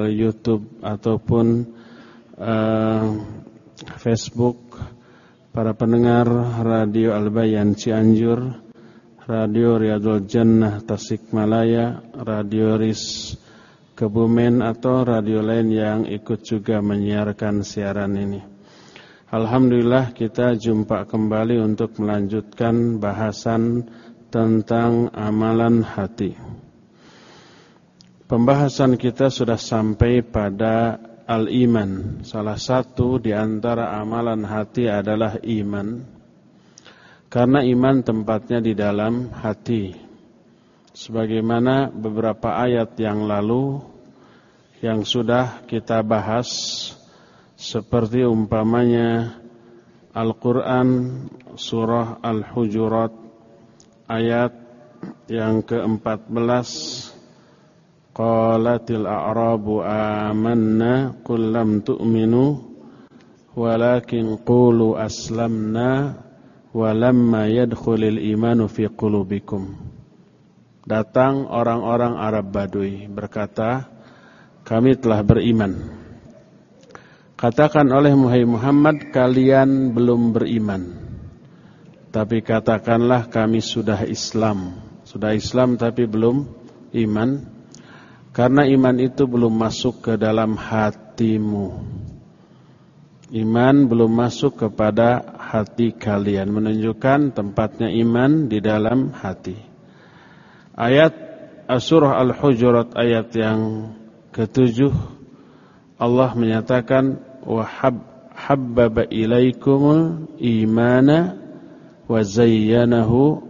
melalui YouTube ataupun uh, Facebook para pendengar Radio Albayan Cianjur, Radio Riyadul Jannah Tasikmalaya, Radio RIS Kebumen atau radio lain yang ikut juga menyiarkan siaran ini. Alhamdulillah kita jumpa kembali untuk melanjutkan bahasan tentang amalan hati. Pembahasan kita sudah sampai pada al-iman. Salah satu di antara amalan hati adalah iman. Karena iman tempatnya di dalam hati. Sebagaimana beberapa ayat yang lalu yang sudah kita bahas seperti umpamanya Al-Qur'an surah Al-Hujurat ayat yang ke-14 Qalatil a'rabu amanna qul lam tu'minu walakin qulu aslamna walamma yadkhulil imanu fi qulubikum Datang orang-orang Arab Badui berkata kami telah beriman. Katakan oleh Muhammad kalian belum beriman. Tapi katakanlah kami sudah Islam. Sudah Islam tapi belum iman karena iman itu belum masuk ke dalam hatimu. Iman belum masuk kepada hati kalian menunjukkan tempatnya iman di dalam hati. Ayat Surah Al-Hujurat ayat yang ketujuh Allah menyatakan wa habbaba ilaikumul imana wa zayyanahu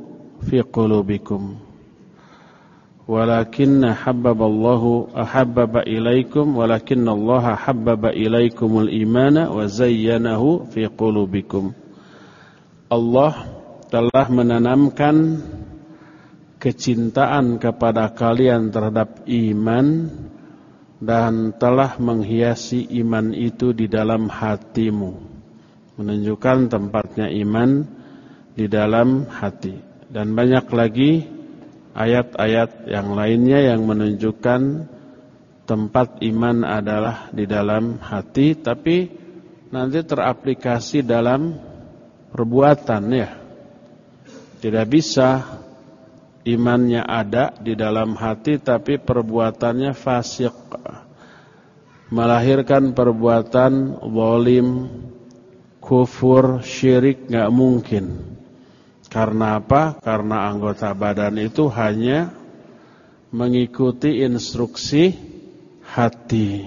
fi qulubikum walakinna حبب الله ilaikum walakinna Allah الله ilaikumul imana wa zayyanahu fi qulubikum. Allah telah menanamkan kecintaan kepada kalian terhadap iman dan telah menghiasi iman itu di dalam hatimu. Menunjukkan tempatnya iman di dalam hati. Dan banyak lagi ayat-ayat yang lainnya yang menunjukkan tempat iman adalah di dalam hati tapi nanti teraplikasi dalam perbuatan ya. Tidak bisa imannya ada di dalam hati tapi perbuatannya fasik. Melahirkan perbuatan zalim, kufur, syirik nggak mungkin. Karena apa? Karena anggota badan itu hanya mengikuti instruksi hati.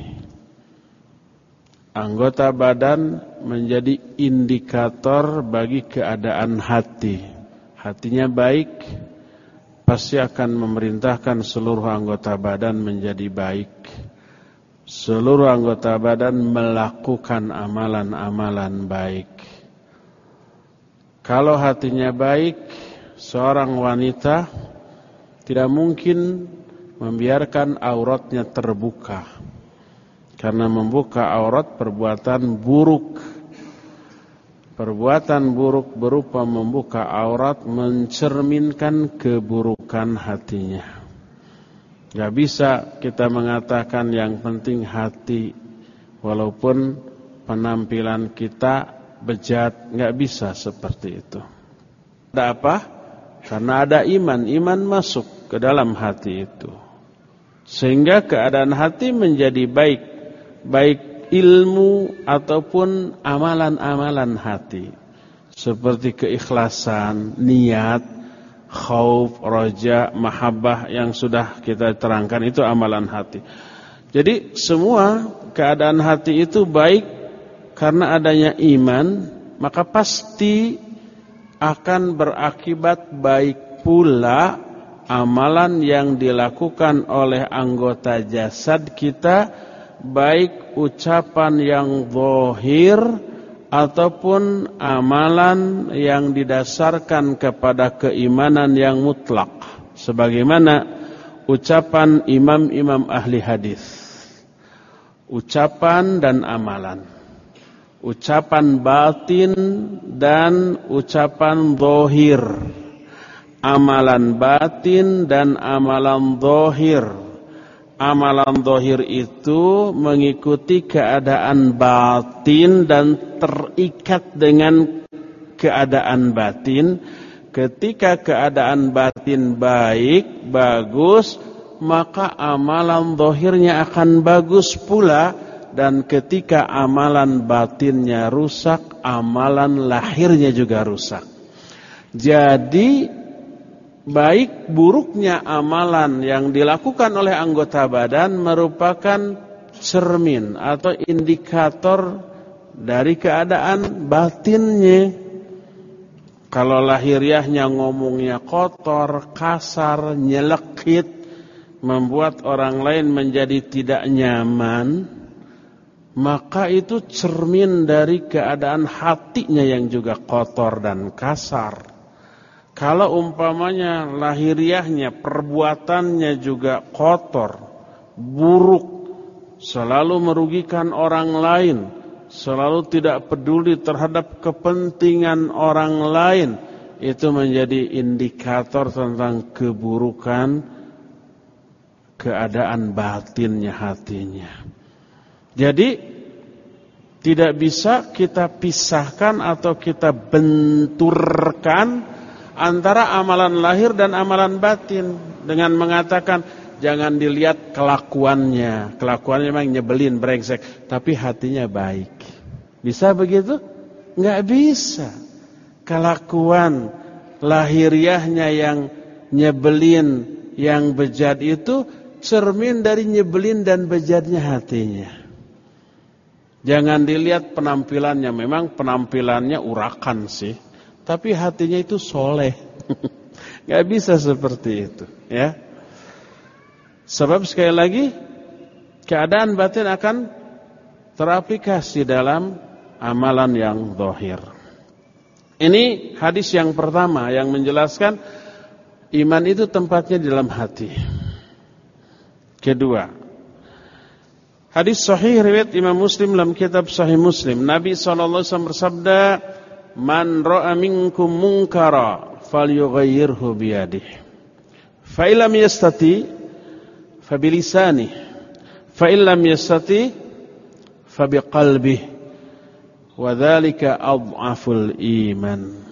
Anggota badan menjadi indikator bagi keadaan hati. Hatinya baik, pasti akan memerintahkan seluruh anggota badan menjadi baik. Seluruh anggota badan melakukan amalan-amalan baik. Kalau hatinya baik, seorang wanita tidak mungkin membiarkan auratnya terbuka. Karena membuka aurat perbuatan buruk. Perbuatan buruk berupa membuka aurat mencerminkan keburukan hatinya. Gak bisa kita mengatakan yang penting hati walaupun penampilan kita bejat, nggak bisa seperti itu. Ada apa? Karena ada iman, iman masuk ke dalam hati itu. Sehingga keadaan hati menjadi baik, baik ilmu ataupun amalan-amalan hati. Seperti keikhlasan, niat, khauf, roja, mahabbah yang sudah kita terangkan itu amalan hati. Jadi semua keadaan hati itu baik karena adanya iman maka pasti akan berakibat baik pula amalan yang dilakukan oleh anggota jasad kita baik ucapan yang zahir ataupun amalan yang didasarkan kepada keimanan yang mutlak. Sebagaimana ucapan imam-imam ahli hadis. Ucapan dan amalan ucapan batin dan ucapan zahir amalan batin dan amalan zahir amalan dohir itu mengikuti keadaan batin dan terikat dengan keadaan batin. Ketika keadaan batin baik, bagus, maka amalan dohirnya akan bagus pula. Dan ketika amalan batinnya rusak, amalan lahirnya juga rusak. Jadi baik buruknya amalan yang dilakukan oleh anggota badan merupakan cermin atau indikator dari keadaan batinnya. Kalau lahiriahnya ngomongnya kotor, kasar, nyelekit, membuat orang lain menjadi tidak nyaman, maka itu cermin dari keadaan hatinya yang juga kotor dan kasar. Kalau umpamanya lahiriahnya, perbuatannya juga kotor, buruk, selalu merugikan orang lain, selalu tidak peduli terhadap kepentingan orang lain, itu menjadi indikator tentang keburukan keadaan batinnya hatinya. Jadi tidak bisa kita pisahkan atau kita benturkan antara amalan lahir dan amalan batin dengan mengatakan jangan dilihat kelakuannya. Kelakuannya memang nyebelin, brengsek, tapi hatinya baik. Bisa begitu? Enggak bisa. Kelakuan lahiriahnya yang nyebelin, yang bejat itu cermin dari nyebelin dan bejatnya hatinya. Jangan dilihat penampilannya, memang penampilannya urakan sih. Tapi hatinya itu soleh. Gak bisa seperti itu. ya. Sebab sekali lagi, keadaan batin akan teraplikasi dalam amalan yang dohir. Ini hadis yang pertama yang menjelaskan iman itu tempatnya di dalam hati. Kedua, hadis sahih riwayat Imam Muslim dalam kitab Sahih Muslim. Nabi SAW bersabda, man ra'a minkum munkara falyughayyirhu biyadihi. Fa illam yastati fa bilisanihi fa illam yastati fa biqalbihi. Wa dzalika adhaful iman.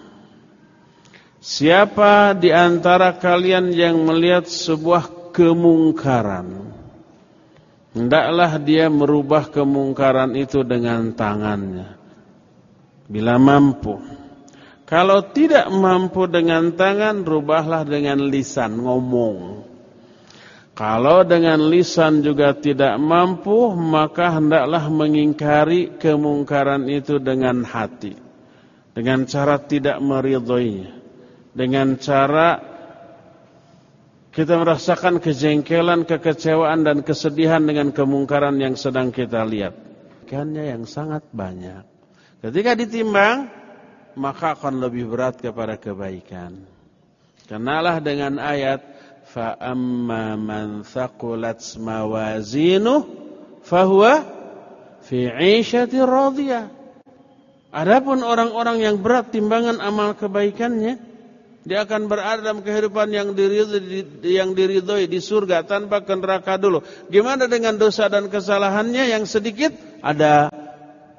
Siapa di antara kalian yang melihat sebuah kemungkaran hendaklah dia merubah kemungkaran itu dengan tangannya bila mampu. Kalau tidak mampu dengan tangan, rubahlah dengan lisan, ngomong. Kalau dengan lisan juga tidak mampu, maka hendaklah mengingkari kemungkaran itu dengan hati. Dengan cara tidak meridhoinya. Dengan cara kita merasakan kejengkelan, kekecewaan dan kesedihan dengan kemungkaran yang sedang kita lihat. Ikannya yang sangat banyak. Ketika ditimbang, maka akan lebih berat kepada kebaikan. Kenalah dengan ayat fa amma man thaqulat mawazinu fahuwa fi 'ishatir radiyah. Adapun orang-orang yang berat timbangan amal kebaikannya, dia akan berada dalam kehidupan yang diridhoi, yang diridhoi di surga tanpa ke neraka dulu. Gimana dengan dosa dan kesalahannya yang sedikit? Ada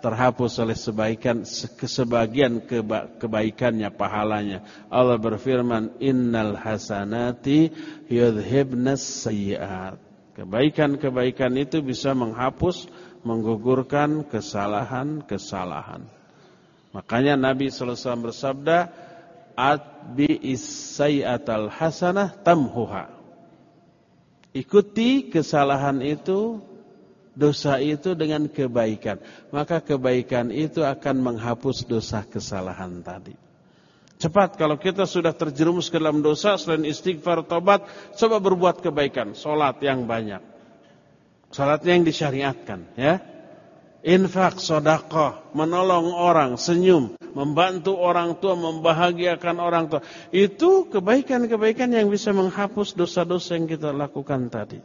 terhapus oleh sebaikan sebagian keba, kebaikannya pahalanya. Allah berfirman, "Innal hasanati yudhibnas sayyi'at." Kebaikan-kebaikan itu bisa menghapus, menggugurkan kesalahan-kesalahan. Makanya Nabi sallallahu alaihi wasallam bersabda, "Atbi is-sayyi'atal hasanah tamhuha." Ikuti kesalahan itu dosa itu dengan kebaikan, maka kebaikan itu akan menghapus dosa kesalahan tadi. Cepat kalau kita sudah terjerumus ke dalam dosa selain istighfar tobat, coba berbuat kebaikan, solat yang banyak. Solatnya yang disyariatkan, ya. Infak, sodakoh, menolong orang, senyum, membantu orang tua, membahagiakan orang tua. Itu kebaikan-kebaikan yang bisa menghapus dosa-dosa yang kita lakukan tadi.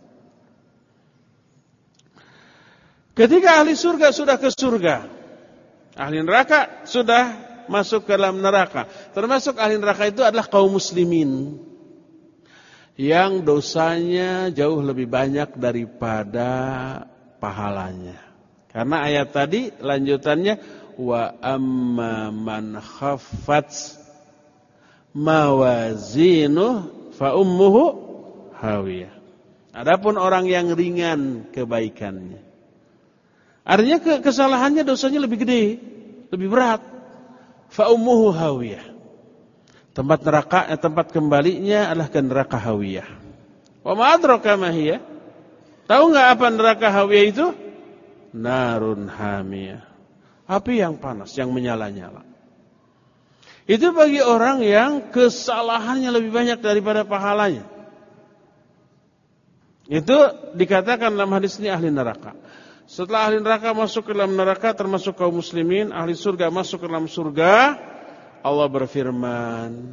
Ketika ahli surga sudah ke surga, ahli neraka sudah masuk ke dalam neraka. Termasuk ahli neraka itu adalah kaum muslimin. yang dosanya jauh lebih banyak daripada pahalanya. Karena ayat tadi lanjutannya wa amma man khaffat mawazinu fa ummuhu hawiyah. Adapun orang yang ringan kebaikannya. Artinya kesalahannya dosanya lebih gede, lebih berat. Fa ummuhu hawiyah. Tempat neraka eh, tempat kembalinya adalah ke neraka hawiyah. Wa ma adraka ma hiya? Tahu enggak apa neraka hawiyah itu? Narun hamiyah. Api yang panas, yang menyala-nyala. Itu bagi orang yang kesalahannya lebih banyak daripada pahalanya. Itu dikatakan dalam hadis ini ahli neraka. Setelah ahli neraka masuk ke dalam neraka termasuk kaum muslimin, ahli surga masuk ke dalam surga, Allah berfirman,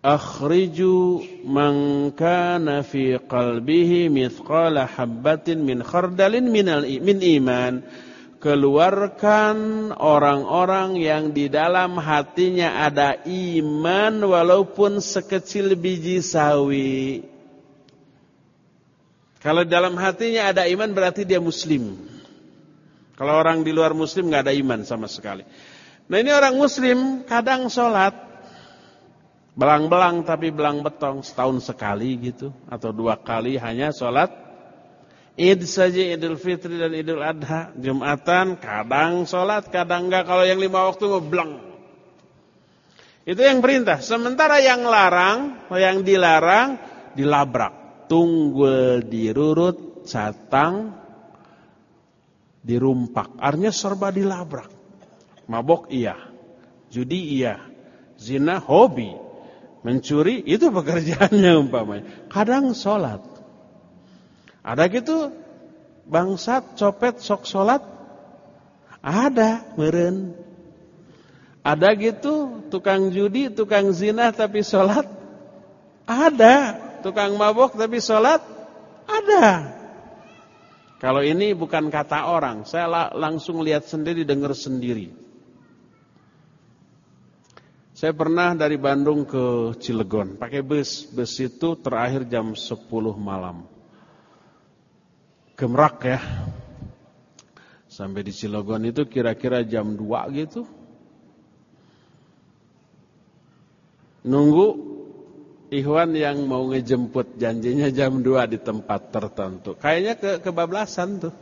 "Akhriju man kana fi qalbihi mithqala habbatin min khardalin minal min iman." Keluarkan orang-orang yang di dalam hatinya ada iman walaupun sekecil biji sawi. Kalau dalam hatinya ada iman berarti dia muslim. Kalau orang di luar muslim nggak ada iman sama sekali. Nah ini orang muslim kadang sholat belang-belang tapi belang betong setahun sekali gitu atau dua kali hanya sholat id saja idul fitri dan idul adha. Jumatan kadang sholat kadang enggak. Kalau yang lima waktu ngeblang itu yang perintah. Sementara yang larang yang dilarang dilabrak. Tunggul dirurut catang dirumpak. Artinya serba dilabrak. Mabok iya. Judi iya. Zina hobi. Mencuri itu pekerjaannya umpamanya. Kadang sholat. Ada gitu bangsat, copet, sok sholat. Ada meren. Ada gitu tukang judi, tukang zina tapi sholat. Ada tukang mabok tapi sholat. Ada. Kalau ini bukan kata orang, saya langsung lihat sendiri, dengar sendiri. Saya pernah dari Bandung ke Cilegon pakai bus. Bus itu terakhir jam 10 malam. Gemerak ya. Sampai di Cilegon itu kira-kira jam 2 gitu. Nunggu Ikhwan yang mau ngejemput janjinya jam 2 di tempat tertentu. Kayaknya ke kebablasan tuh.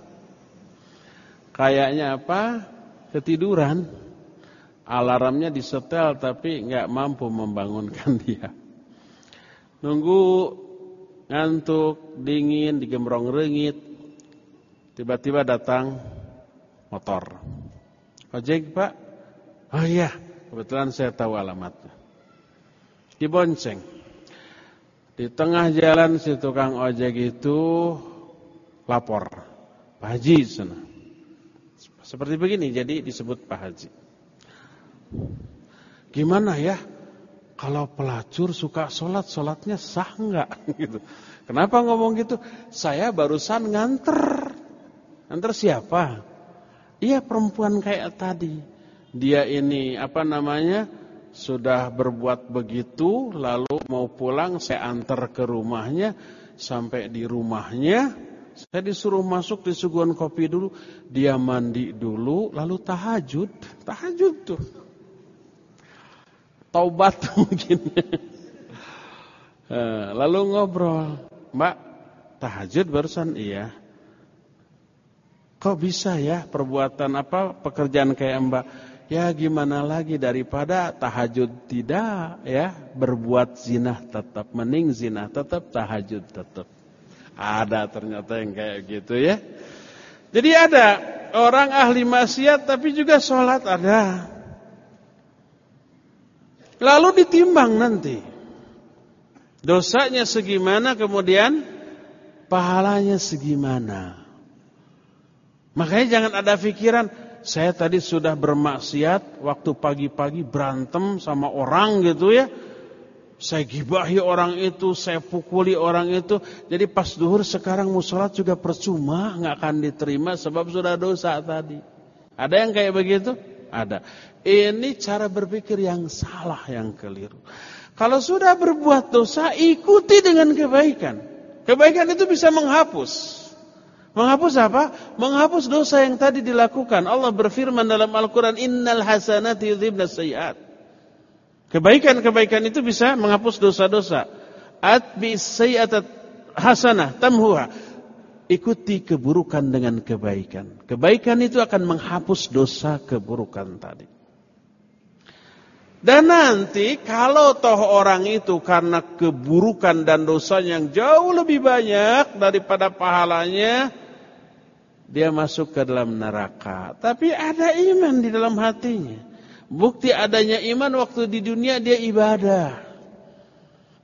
Kayaknya apa? Ketiduran alarmnya disetel tapi nggak mampu membangunkan dia. Nunggu ngantuk, dingin, digembrong rengit. Tiba-tiba datang motor. Ojek pak? Oh iya, kebetulan saya tahu alamatnya. Dibonceng. Di tengah jalan si tukang ojek itu lapor. Pak Haji sana. Seperti begini, jadi disebut Pak Haji. Gimana ya? Kalau pelacur suka sholat, sholatnya sah enggak? Gitu. Kenapa ngomong gitu? Saya barusan nganter. Nganter siapa? Iya perempuan kayak tadi. Dia ini apa namanya? Sudah berbuat begitu, lalu mau pulang saya antar ke rumahnya. Sampai di rumahnya, saya disuruh masuk disuguhan kopi dulu. Dia mandi dulu, lalu tahajud. Tahajud tuh taubat mungkin. Eh, lalu ngobrol, Mbak, tahajud barusan iya. Kok bisa ya perbuatan apa pekerjaan kayak Mbak? Ya gimana lagi daripada tahajud tidak ya berbuat zina tetap mending zina tetap tahajud tetap. Ada ternyata yang kayak gitu ya. Jadi ada orang ahli maksiat tapi juga sholat ada. Lalu ditimbang nanti. Dosanya segimana kemudian pahalanya segimana. Makanya jangan ada pikiran saya tadi sudah bermaksiat waktu pagi-pagi berantem sama orang gitu ya. Saya gibahi orang itu, saya pukuli orang itu. Jadi pas duhur sekarang musolat juga percuma, nggak akan diterima sebab sudah dosa tadi. Ada yang kayak begitu? Ada. Ini cara berpikir yang salah, yang keliru. Kalau sudah berbuat dosa, ikuti dengan kebaikan. Kebaikan itu bisa menghapus. Menghapus apa? Menghapus dosa yang tadi dilakukan. Allah berfirman dalam Al-Quran, Innal hasanati yudhibna sayyat. Kebaikan-kebaikan itu bisa menghapus dosa-dosa. Atbi sayyatat hasanah tamhuha. Ikuti keburukan dengan kebaikan. Kebaikan itu akan menghapus dosa keburukan tadi. Dan nanti kalau toh orang itu karena keburukan dan dosa yang jauh lebih banyak daripada pahalanya, dia masuk ke dalam neraka. Tapi ada iman di dalam hatinya. Bukti adanya iman waktu di dunia dia ibadah.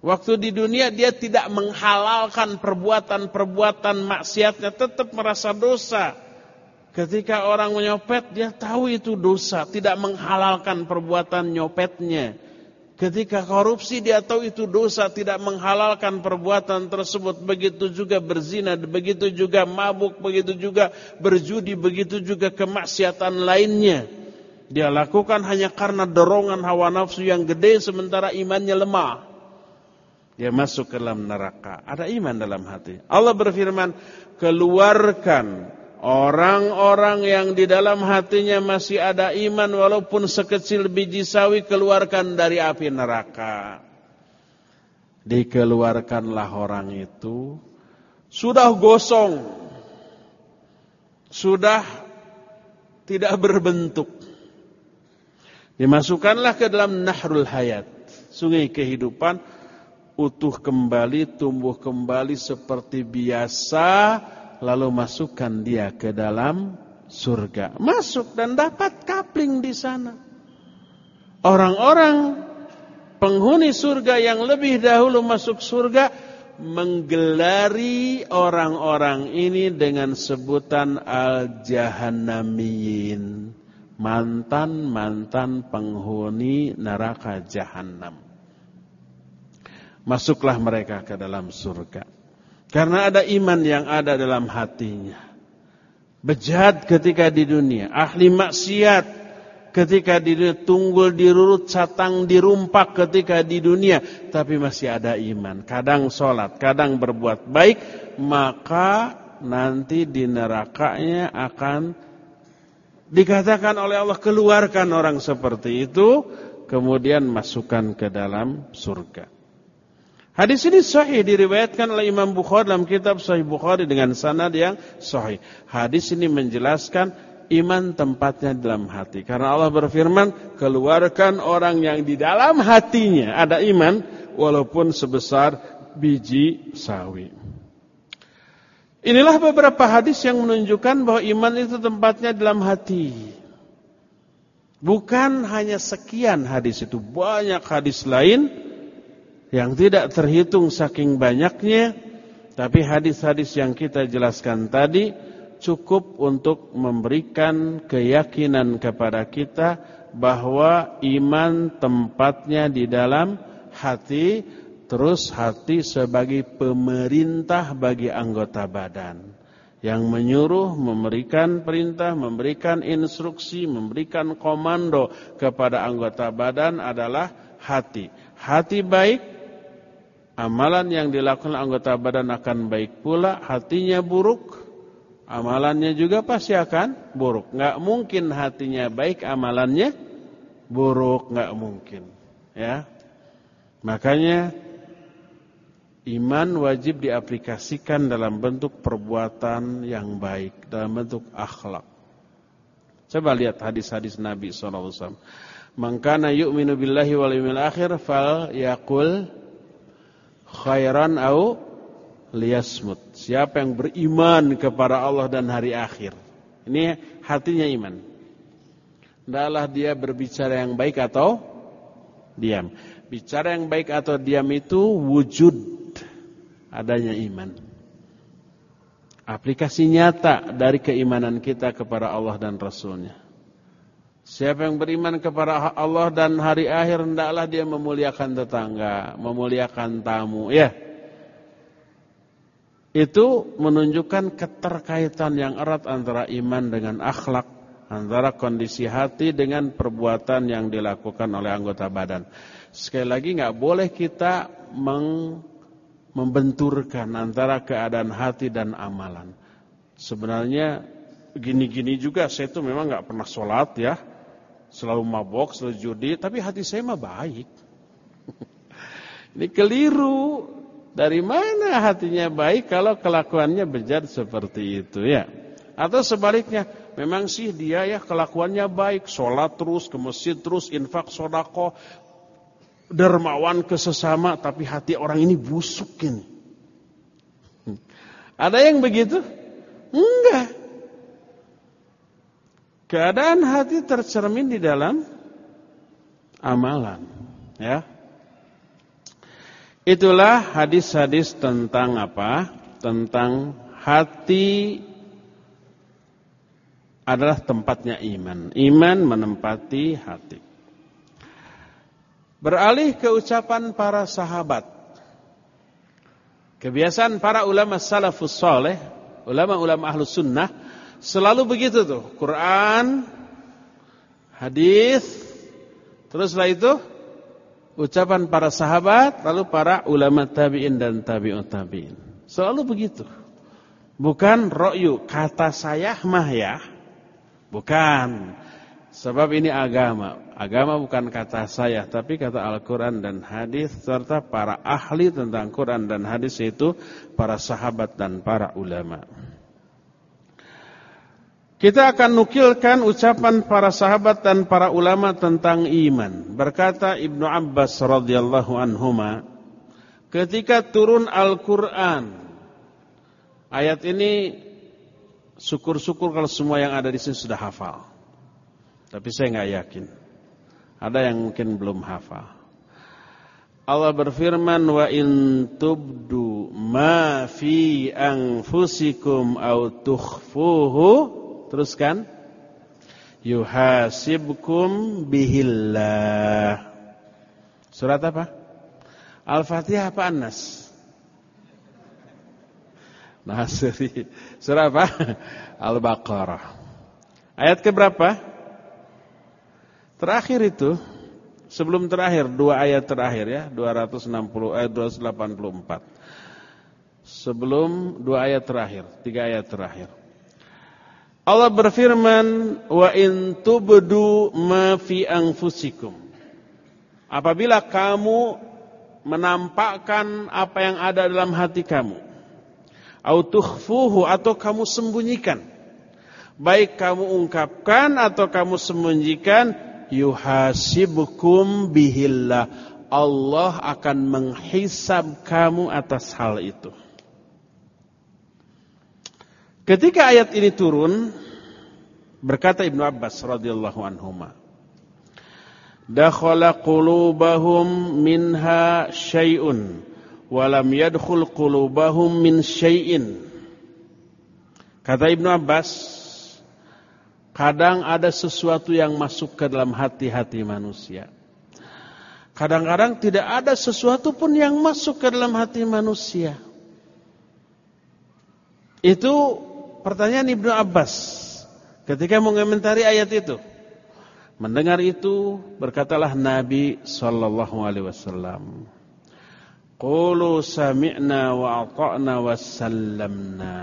Waktu di dunia dia tidak menghalalkan perbuatan-perbuatan maksiatnya, tetap merasa dosa. Ketika orang menyopet, dia tahu itu dosa, tidak menghalalkan perbuatan nyopetnya. Ketika korupsi, dia tahu itu dosa, tidak menghalalkan perbuatan tersebut. Begitu juga berzina, begitu juga mabuk, begitu juga berjudi, begitu juga kemaksiatan lainnya. Dia lakukan hanya karena dorongan hawa nafsu yang gede, sementara imannya lemah. Dia masuk ke dalam neraka. Ada iman dalam hati. Allah berfirman, keluarkan Orang-orang yang di dalam hatinya masih ada iman walaupun sekecil biji sawi keluarkan dari api neraka. Dikeluarkanlah orang itu sudah gosong. Sudah tidak berbentuk. Dimasukkanlah ke dalam nahrul hayat, sungai kehidupan utuh kembali, tumbuh kembali seperti biasa lalu masukkan dia ke dalam surga. Masuk dan dapat kapling di sana. Orang-orang penghuni surga yang lebih dahulu masuk surga menggelari orang-orang ini dengan sebutan al-jahannamiyin. Mantan-mantan penghuni neraka jahanam. Masuklah mereka ke dalam surga. Karena ada iman yang ada dalam hatinya. Bejat ketika di dunia, ahli maksiat ketika di dunia, tunggul dirurut, catang dirumpak ketika di dunia, tapi masih ada iman. Kadang sholat, kadang berbuat baik, maka nanti di nerakanya akan dikatakan oleh Allah keluarkan orang seperti itu, kemudian masukkan ke dalam surga. Hadis ini sahih diriwayatkan oleh Imam Bukhari dalam kitab Sahih Bukhari dengan sanad yang sahih. Hadis ini menjelaskan iman tempatnya dalam hati. Karena Allah berfirman, keluarkan orang yang di dalam hatinya ada iman walaupun sebesar biji sawi. Inilah beberapa hadis yang menunjukkan bahwa iman itu tempatnya dalam hati. Bukan hanya sekian hadis itu, banyak hadis lain yang tidak terhitung saking banyaknya, tapi hadis-hadis yang kita jelaskan tadi cukup untuk memberikan keyakinan kepada kita bahwa iman tempatnya di dalam hati, terus hati sebagai pemerintah bagi anggota badan yang menyuruh, memberikan perintah, memberikan instruksi, memberikan komando kepada anggota badan adalah hati. Hati baik Amalan yang dilakukan anggota badan akan baik pula, hatinya buruk, amalannya juga pasti akan buruk. Nggak mungkin hatinya baik, amalannya buruk, nggak mungkin. Ya, makanya iman wajib diaplikasikan dalam bentuk perbuatan yang baik, dalam bentuk akhlak. Coba lihat hadis-hadis Nabi SAW. Mangkana yu'minu billahi wal yawmil akhir fal yakul khairan au liyasmut. Siapa yang beriman kepada Allah dan hari akhir. Ini hatinya iman. Hendaklah dia berbicara yang baik atau diam. Bicara yang baik atau diam itu wujud adanya iman. Aplikasi nyata dari keimanan kita kepada Allah dan Rasulnya. Siapa yang beriman kepada Allah dan hari akhir hendaklah dia memuliakan tetangga, memuliakan tamu, ya. Itu menunjukkan keterkaitan yang erat antara iman dengan akhlak, antara kondisi hati dengan perbuatan yang dilakukan oleh anggota badan. Sekali lagi nggak boleh kita meng, membenturkan antara keadaan hati dan amalan. Sebenarnya gini-gini juga saya itu memang nggak pernah sholat ya, selalu mabok, selalu judi, tapi hati saya mah baik. Ini keliru. Dari mana hatinya baik kalau kelakuannya bejat seperti itu ya? Atau sebaliknya, memang sih dia ya kelakuannya baik, sholat terus, ke masjid terus, infak, sodako, dermawan ke sesama, tapi hati orang ini busuk ini. Ada yang begitu? Enggak. Keadaan hati tercermin di dalam amalan, ya. Itulah hadis-hadis tentang apa? Tentang hati adalah tempatnya iman. Iman menempati hati. Beralih ke ucapan para sahabat. Kebiasaan para ulama salafus soleh, ulama-ulama ahlus sunnah, selalu begitu tuh. Quran, hadis, terus setelah itu ucapan para sahabat, lalu para ulama tabi'in dan tabi'ut tabi'in. Selalu begitu. Bukan ro'yu, kata saya mah ya. Bukan. Sebab ini agama. Agama bukan kata saya, tapi kata Al-Quran dan hadis serta para ahli tentang Quran dan hadis itu para sahabat dan para ulama. Kita akan nukilkan ucapan para sahabat dan para ulama tentang iman. Berkata Ibnu Abbas radhiyallahu anhuma, ketika turun Al-Qur'an, ayat ini syukur-syukur kalau semua yang ada di sini sudah hafal. Tapi saya nggak yakin. Ada yang mungkin belum hafal. Allah berfirman wa in ma fi anfusikum au tukhfuhu Teruskan. Yuhasibkum bihillah. Surat apa? Al-Fatihah apa An-Nas? Nasri. Surat apa? Al-Baqarah. Ayat ke berapa? Terakhir itu sebelum terakhir dua ayat terakhir ya 260 ayat 284. Sebelum dua ayat terakhir, tiga ayat terakhir. Allah berfirman, "Wa in tubdu ma fi anfusikum." Apabila kamu menampakkan apa yang ada dalam hati kamu, atau kamu sembunyikan, baik kamu ungkapkan atau kamu sembunyikan, yuhasibukum bihillah. Allah akan menghisab kamu atas hal itu. Ketika ayat ini turun, berkata Ibnu Abbas radhiyallahu anhuma, "Dakhala qulubahum minha syai'un wa lam yadkhul qulubahum min syai'in." Kata Ibnu Abbas, kadang ada sesuatu yang masuk ke dalam hati-hati manusia. Kadang-kadang tidak ada sesuatu pun yang masuk ke dalam hati manusia. Itu pertanyaan Ibnu Abbas ketika mengomentari ayat itu. Mendengar itu berkatalah Nabi sallallahu alaihi wasallam. Qulu sami'na wa ata'na wa sallamna.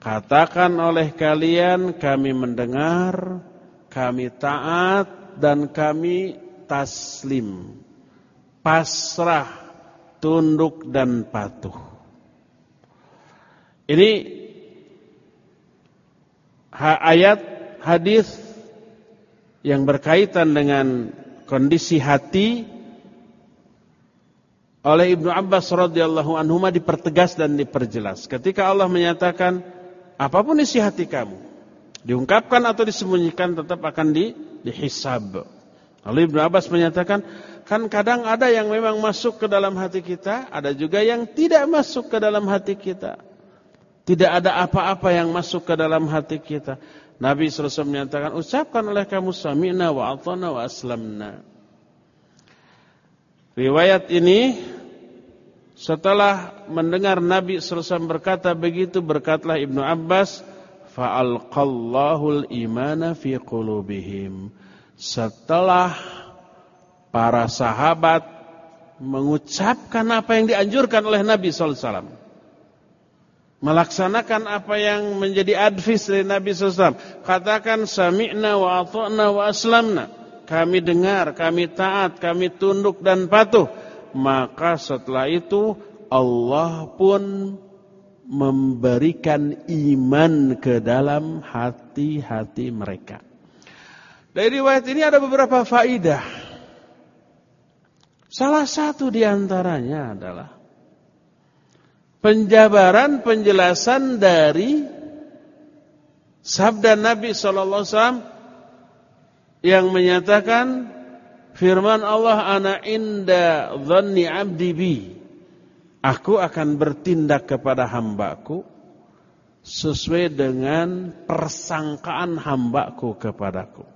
Katakan oleh kalian kami mendengar, kami taat dan kami taslim. Pasrah, tunduk dan patuh. Ini ayat hadis yang berkaitan dengan kondisi hati oleh Ibnu Abbas radhiyallahu anhu dipertegas dan diperjelas. Ketika Allah menyatakan apa pun isi hati kamu, diungkapkan atau disembunyikan tetap akan di, dihisab. Lalu Ibnu Abbas menyatakan, kan kadang ada yang memang masuk ke dalam hati kita, ada juga yang tidak masuk ke dalam hati kita. Tidak ada apa-apa yang masuk ke dalam hati kita. Nabi SAW menyatakan, ucapkan oleh kamu sami'na wa atana wa aslamna. Riwayat ini setelah mendengar Nabi SAW berkata begitu berkatlah Ibnu Abbas, fa'alqallahu al-imana fi qulubihim. Setelah para sahabat mengucapkan apa yang dianjurkan oleh Nabi wasallam melaksanakan apa yang menjadi advis dari Nabi SAW. Katakan sami'na wa ata'na wa aslamna. Kami dengar, kami taat, kami tunduk dan patuh. Maka setelah itu Allah pun memberikan iman ke dalam hati-hati mereka. Dari riwayat ini ada beberapa faidah. Salah satu di antaranya adalah penjabaran penjelasan dari sabda Nabi sallallahu alaihi wasallam yang menyatakan firman Allah ana inda dhanni 'abdi bi aku akan bertindak kepada hambaku sesuai dengan persangkaan hambaku kepadaku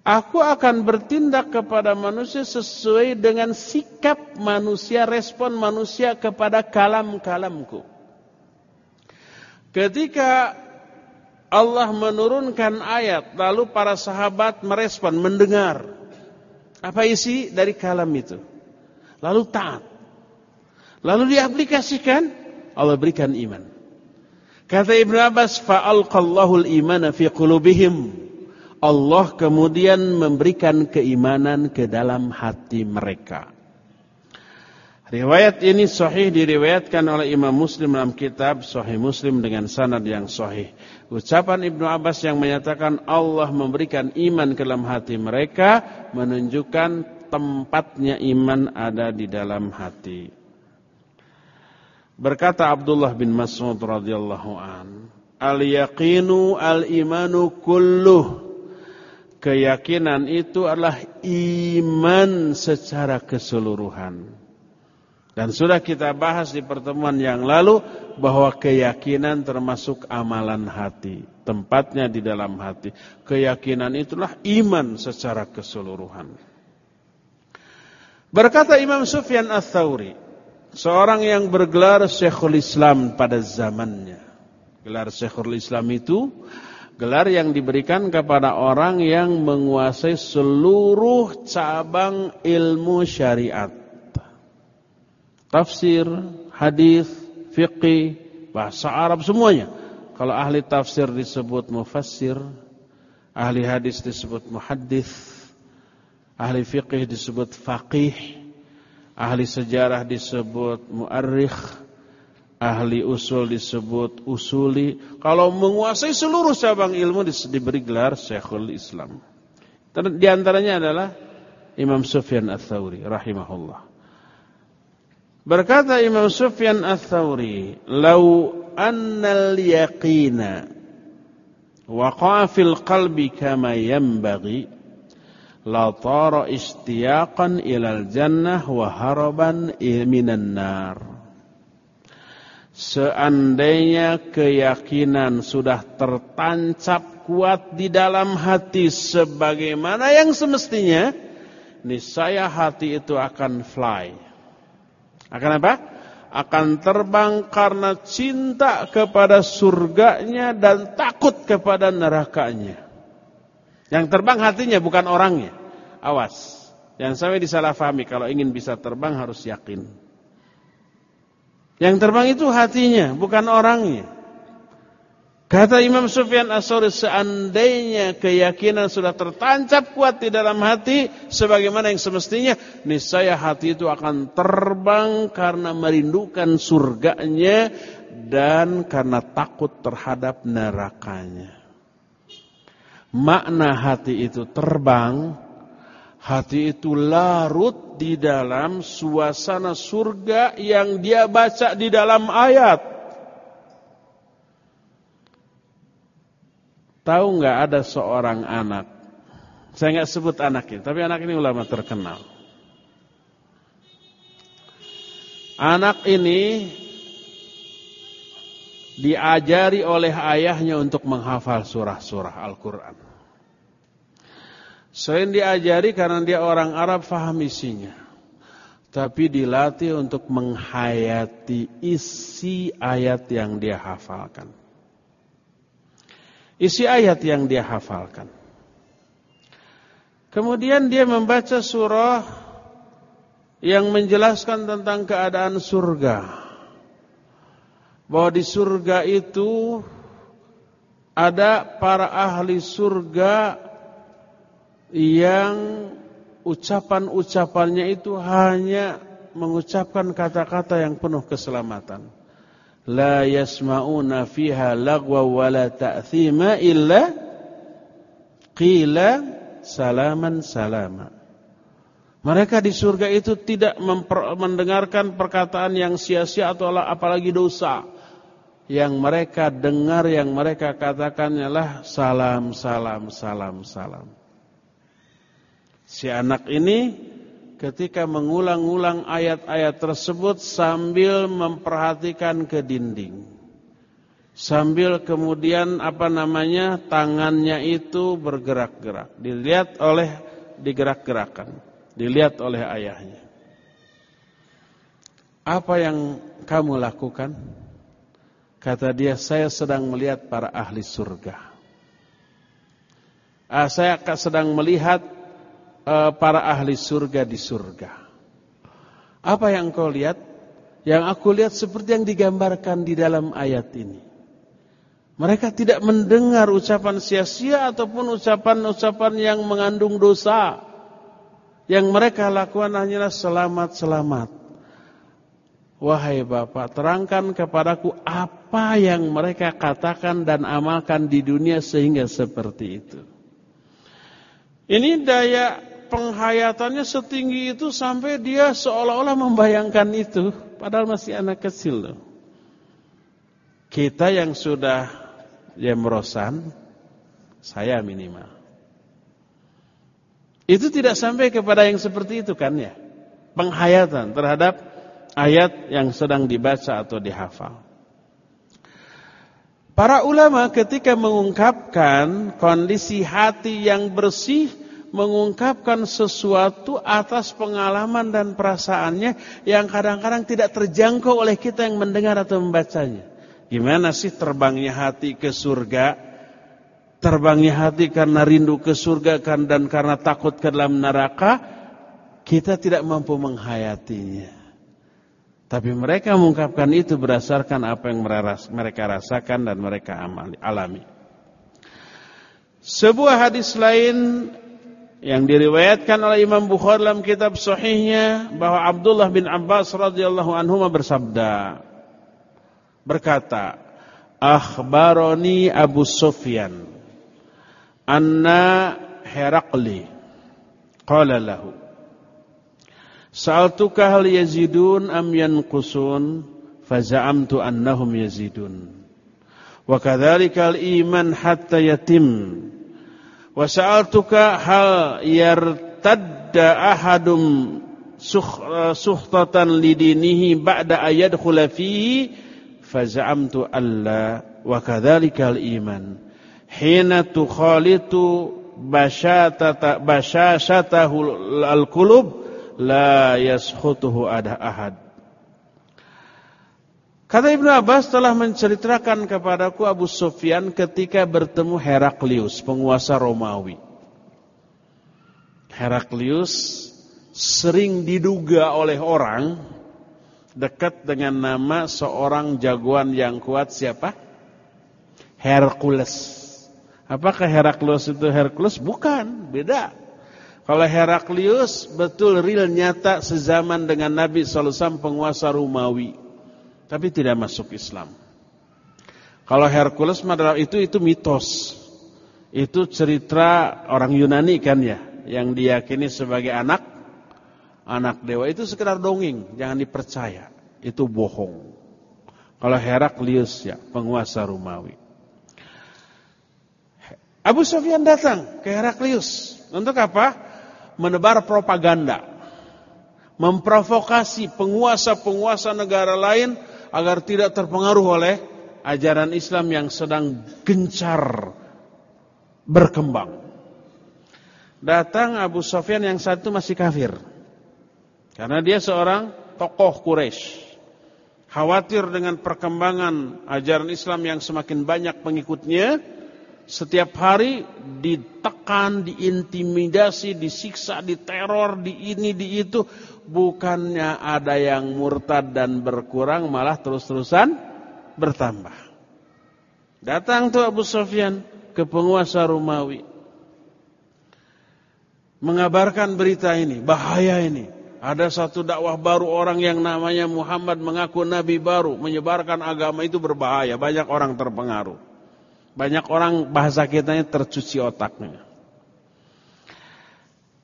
Aku akan bertindak kepada manusia sesuai dengan sikap manusia, respon manusia kepada kalam-kalamku. Ketika Allah menurunkan ayat, lalu para sahabat merespon, mendengar. Apa isi dari kalam itu? Lalu taat. Lalu diaplikasikan, Allah berikan iman. Kata Ibn Abbas, fa'alqallahu al-imana fi qulubihim. Allah kemudian memberikan keimanan ke dalam hati mereka. Riwayat ini sahih diriwayatkan oleh Imam Muslim dalam kitab Sahih Muslim dengan sanad yang sahih. Ucapan Ibnu Abbas yang menyatakan Allah memberikan iman ke dalam hati mereka menunjukkan tempatnya iman ada di dalam hati. Berkata Abdullah bin Mas'ud radhiyallahu an, "Al-yaqinu al-imanu kulluh." Keyakinan itu adalah iman secara keseluruhan. Dan sudah kita bahas di pertemuan yang lalu bahwa keyakinan termasuk amalan hati, tempatnya di dalam hati. Keyakinan itulah iman secara keseluruhan. Berkata Imam Sufyan Ats-Tsauri, seorang yang bergelar Syekhul Islam pada zamannya. Gelar Syekhul Islam itu Gelar yang diberikan kepada orang yang menguasai seluruh cabang ilmu syariat. Tafsir, hadis, fikih, bahasa Arab semuanya. Kalau ahli tafsir disebut mufassir, ahli hadis disebut muhaddis, ahli fikih disebut faqih, ahli sejarah disebut muarrikh, ahli usul disebut usuli. Kalau menguasai seluruh cabang ilmu diberi gelar Syekhul Islam. Di antaranya adalah Imam Sufyan Ats-Tsauri rahimahullah. Berkata Imam Sufyan Ats-Tsauri, "Lau annal yaqina waqa'a fil qalbi kama yanbaghi la tara istiyaqan ilal jannah wa haraban minan nar." Seandainya keyakinan sudah tertancap kuat di dalam hati sebagaimana yang semestinya, niscaya hati itu akan fly. Akan apa? Akan terbang karena cinta kepada surganya dan takut kepada nerakanya. Yang terbang hatinya bukan orangnya. Awas. Yang sampai disalahfahami kalau ingin bisa terbang harus yakin. Yang terbang itu hatinya, bukan orangnya. Kata Imam Sufyan As-Suri, seandainya keyakinan sudah tertancap kuat di dalam hati, sebagaimana yang semestinya, niscaya hati itu akan terbang karena merindukan surganya dan karena takut terhadap nerakanya. Makna hati itu terbang Hati itu larut di dalam suasana surga yang dia baca di dalam ayat. Tahu nggak ada seorang anak? Saya nggak sebut anaknya, tapi anak ini ulama terkenal. Anak ini diajari oleh ayahnya untuk menghafal surah-surah Al-Quran. Selain diajari karena dia orang Arab faham isinya. Tapi dilatih untuk menghayati isi ayat yang dia hafalkan. isi ayat yang dia hafalkan. Kemudian dia membaca surah yang menjelaskan tentang keadaan surga. Bahwa di surga itu ada para ahli surga yang ucapan-ucapannya itu hanya mengucapkan kata-kata yang penuh keselamatan. La yasma'una fiha lagwa wa ta'thima illa qila salaman salama. Mereka di surga itu tidak mendengarkan perkataan yang sia-sia atau apalagi dosa. Yang mereka dengar, yang mereka katakan ialah salam, salam, salam, salam. Si anak ini ketika mengulang-ulang ayat-ayat tersebut sambil memperhatikan ke dinding. Sambil kemudian apa namanya tangannya itu bergerak-gerak. Dilihat oleh digerak-gerakan. Dilihat oleh ayahnya. Apa yang kamu lakukan? Kata dia, saya sedang melihat para ahli surga. Ah, saya sedang melihat uh, para ahli surga di surga. Apa yang kau lihat? Yang aku lihat seperti yang digambarkan di dalam ayat ini. Mereka tidak mendengar ucapan sia-sia ataupun ucapan-ucapan yang mengandung dosa. Yang mereka lakukan hanyalah selamat-selamat. Wahai Bapak, terangkan kepadaku apa yang mereka katakan dan amalkan di dunia sehingga seperti itu. Ini daya penghayatannya setinggi itu sampai dia seolah-olah membayangkan itu padahal masih anak kecil loh. Kita yang sudah merosan saya minimal. Itu tidak sampai kepada yang seperti itu kan ya. Penghayatan terhadap ayat yang sedang dibaca atau dihafal. Para ulama ketika mengungkapkan kondisi hati yang bersih mengungkapkan sesuatu atas pengalaman dan perasaannya yang kadang-kadang tidak terjangkau oleh kita yang mendengar atau membacanya. Gimana sih terbangnya hati ke surga? Terbangnya hati karena rindu ke surga kan dan karena takut ke dalam neraka, kita tidak mampu menghayatinya. Tapi mereka mengungkapkan itu berdasarkan apa yang mereka rasakan dan mereka alami. Sebuah hadis lain yang diriwayatkan oleh Imam Bukhari dalam kitab sahihnya bahwa Abdullah bin Abbas radhiyallahu anhu bersabda berkata akhbaroni Abu Sufyan anna Herakli qala lahu Sa'altuka hal yazidun am yanqusun faza'amtu annahum yazidun. Wa kadzalika al-iman hatta yatim wa sa'altuka hal yartadda ahadum suhtatan lidinihi ba'da ayadkhula fihi faz'amtu alla wa kadzalika al-iman. Hina tukhalitu basyatata basyashatahu al-qulub la yaskhutuhu ada ahad Kata Ibnu Abbas telah menceritakan kepadaku Abu Sufyan ketika bertemu Heraklius, penguasa Romawi. Heraklius sering diduga oleh orang dekat dengan nama seorang jagoan yang kuat siapa? Hercules. Apakah Heraklius itu Hercules? Bukan, beda. Kalau Heraklius betul real nyata sezaman dengan Nabi SAW penguasa Romawi tapi tidak masuk Islam. Kalau Hercules adalah itu itu mitos. Itu cerita orang Yunani kan ya, yang diyakini sebagai anak anak dewa itu sekedar dongeng, jangan dipercaya. Itu bohong. Kalau Heraklius ya, penguasa Romawi. Abu Sufyan datang ke Heraklius untuk apa? Menebar propaganda. Memprovokasi penguasa-penguasa negara lain agar tidak terpengaruh oleh ajaran Islam yang sedang gencar berkembang. Datang Abu Sofyan yang satu masih kafir. Karena dia seorang tokoh Quraisy. Khawatir dengan perkembangan ajaran Islam yang semakin banyak pengikutnya Setiap hari ditekan, diintimidasi, disiksa, diteror, di ini, di itu. Bukannya ada yang murtad dan berkurang, malah terus-terusan bertambah. Datang tuh Abu Sofyan ke penguasa Romawi. Mengabarkan berita ini, bahaya ini. Ada satu dakwah baru orang yang namanya Muhammad mengaku nabi baru. Menyebarkan agama itu berbahaya, banyak orang terpengaruh. Banyak orang bahasa kitanya tercuci otaknya.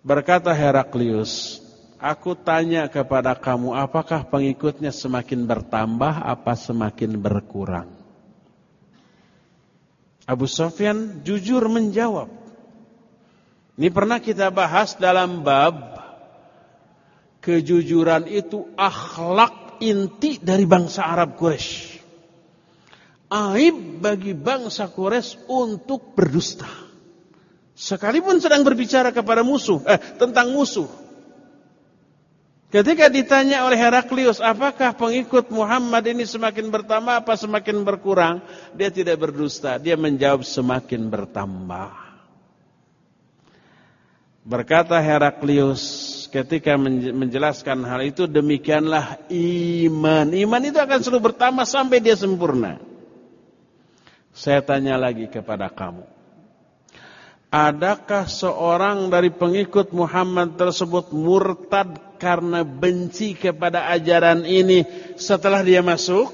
Berkata Heraklius, aku tanya kepada kamu apakah pengikutnya semakin bertambah apa semakin berkurang? Abu Sofyan jujur menjawab. Ini pernah kita bahas dalam bab kejujuran itu akhlak inti dari bangsa Arab Quraisy aib bagi bangsa Quraisy untuk berdusta. Sekalipun sedang berbicara kepada musuh, eh, tentang musuh. Ketika ditanya oleh Heraklius, apakah pengikut Muhammad ini semakin bertambah apa semakin berkurang? Dia tidak berdusta, dia menjawab semakin bertambah. Berkata Heraklius ketika menjelaskan hal itu, demikianlah iman. Iman itu akan selalu bertambah sampai dia sempurna. Saya tanya lagi kepada kamu. Adakah seorang dari pengikut Muhammad tersebut murtad karena benci kepada ajaran ini setelah dia masuk?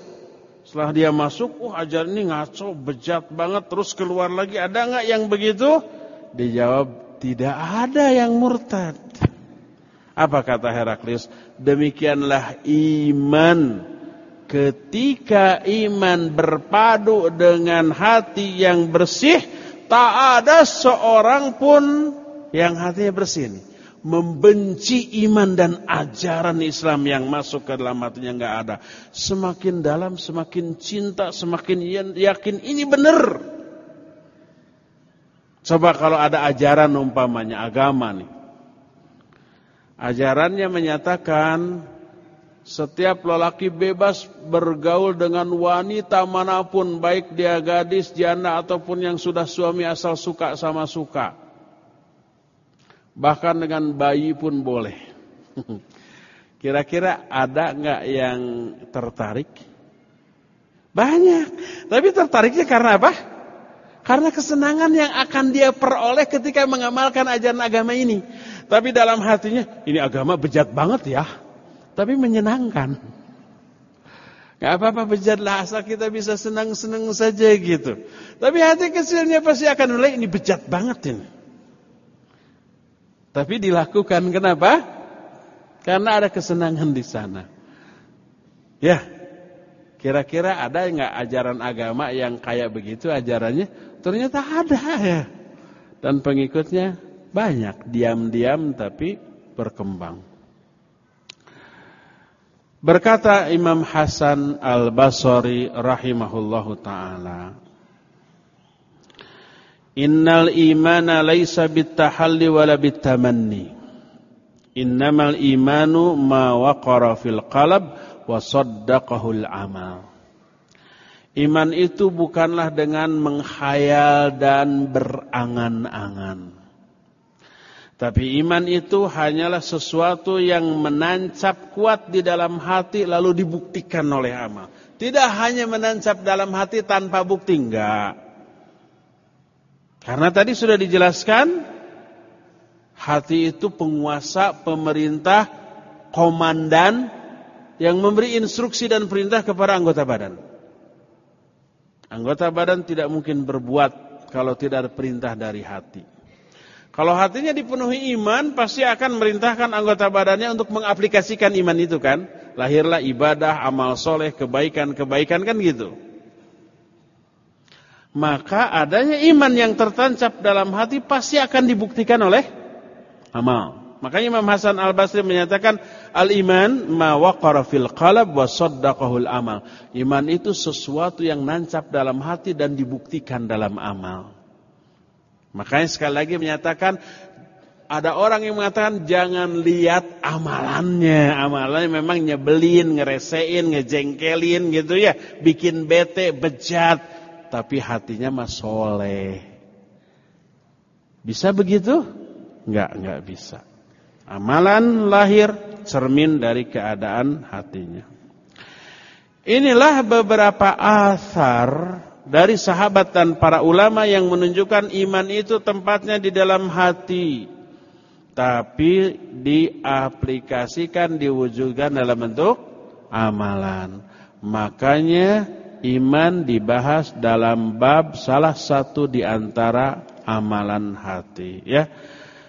Setelah dia masuk, oh ajaran ini ngaco, bejat banget, terus keluar lagi. Ada nggak yang begitu? Dijawab, tidak ada yang murtad. Apa kata Heraklius? Demikianlah iman Ketika iman berpadu dengan hati yang bersih, tak ada seorang pun yang hatinya bersih ini. Membenci iman dan ajaran Islam yang masuk ke dalam hatinya nggak ada. Semakin dalam, semakin cinta, semakin yakin ini benar. Coba kalau ada ajaran umpamanya agama nih. Ajarannya menyatakan setiap lelaki bebas bergaul dengan wanita mana pun, baik dia gadis, janda ataupun yang sudah suami asal suka sama suka. Bahkan dengan bayi pun boleh. Kira-kira ada nggak yang tertarik? Banyak. Tapi tertariknya karena apa? Karena kesenangan yang akan dia peroleh ketika mengamalkan ajaran agama ini. Tapi dalam hatinya, ini agama bejat banget ya tapi menyenangkan. Gak apa-apa bejatlah asal kita bisa senang-senang saja gitu. Tapi hati kecilnya pasti akan mulai ini bejat banget ini. Tapi dilakukan kenapa? Karena ada kesenangan di sana. Ya, kira-kira ada nggak ajaran agama yang kayak begitu ajarannya? Ternyata ada ya. Dan pengikutnya banyak, diam-diam tapi berkembang. Berkata Imam Hasan Al-Basri rahimahullahu taala Innal imana laisa bitahalli wala bitamanni Innamal imanu ma waqara fil qalb wa saddaqahul amal Iman itu bukanlah dengan menghayal dan berangan-angan tapi iman itu hanyalah sesuatu yang menancap kuat di dalam hati lalu dibuktikan oleh amal. Tidak hanya menancap dalam hati tanpa bukti, enggak. Karena tadi sudah dijelaskan, hati itu penguasa, pemerintah, komandan yang memberi instruksi dan perintah kepada anggota badan. Anggota badan tidak mungkin berbuat kalau tidak ada perintah dari hati. Kalau hatinya dipenuhi iman, pasti akan merintahkan anggota badannya untuk mengaplikasikan iman itu kan. Lahirlah ibadah, amal soleh, kebaikan-kebaikan kan gitu. Maka adanya iman yang tertancap dalam hati pasti akan dibuktikan oleh amal. Makanya Imam Hasan Al-Basri menyatakan al-iman ma waqara fil amal. Iman itu sesuatu yang nancap dalam hati dan dibuktikan dalam amal. Makanya sekali lagi menyatakan ada orang yang mengatakan jangan lihat amalannya. Amalannya memang nyebelin, ngeresein, ngejengkelin gitu ya. Bikin bete, bejat. Tapi hatinya mah soleh. Bisa begitu? Enggak, enggak bisa. Amalan lahir cermin dari keadaan hatinya. Inilah beberapa asar dari sahabat dan para ulama yang menunjukkan iman itu tempatnya di dalam hati. Tapi diaplikasikan, diwujudkan dalam bentuk amalan. Makanya iman dibahas dalam bab salah satu di antara amalan hati. Ya.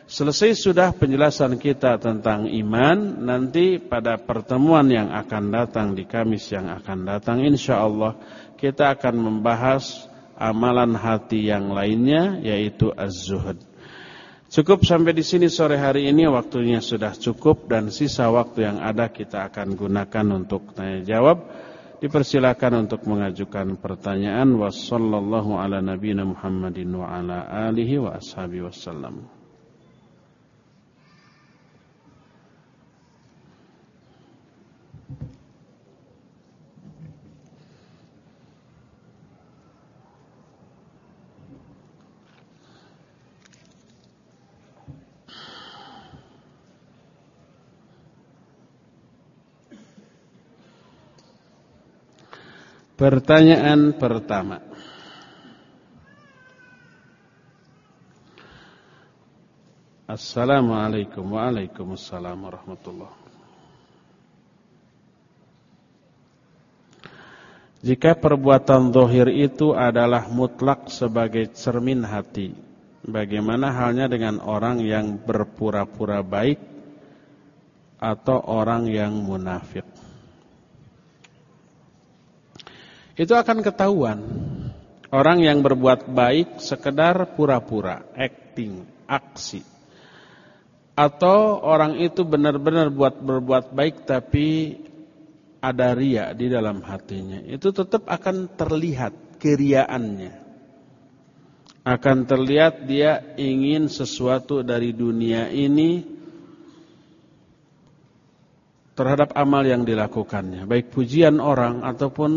Selesai sudah penjelasan kita tentang iman Nanti pada pertemuan yang akan datang di Kamis yang akan datang Insya Allah kita akan membahas amalan hati yang lainnya Yaitu az-zuhud Cukup sampai di sini sore hari ini Waktunya sudah cukup dan sisa waktu yang ada kita akan gunakan untuk tanya jawab Dipersilakan untuk mengajukan pertanyaan. Wassalamualaikum ala nabiyina Muhammadin wa ala alihi wa ashabihi wassalam Pertanyaan pertama. Assalamualaikum Waalaikumsalam warahmatullahi Jika perbuatan dohir itu adalah mutlak sebagai cermin hati Bagaimana halnya dengan orang yang berpura-pura baik Atau orang yang munafik itu akan ketahuan. Orang yang berbuat baik sekedar pura-pura, acting, aksi. Atau orang itu benar-benar buat berbuat baik tapi ada ria di dalam hatinya. Itu tetap akan terlihat keriaannya. Akan terlihat dia ingin sesuatu dari dunia ini terhadap amal yang dilakukannya. Baik pujian orang ataupun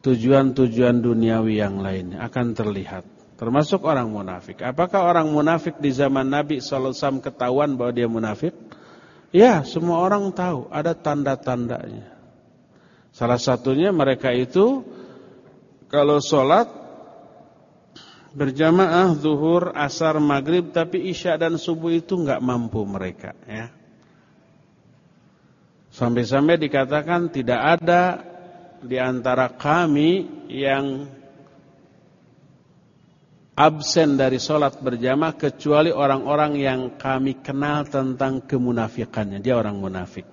tujuan-tujuan duniawi yang lainnya akan terlihat. Termasuk orang munafik. Apakah orang munafik di zaman Nabi SAW ketahuan bahwa dia munafik? Ya, semua orang tahu. Ada tanda-tandanya. Salah satunya mereka itu kalau sholat berjamaah zuhur, asar, maghrib, tapi isya dan subuh itu nggak mampu mereka. Ya. Sampai-sampai dikatakan tidak ada di antara kami yang absen dari sholat berjamaah kecuali orang-orang yang kami kenal tentang kemunafikannya. Dia orang munafik.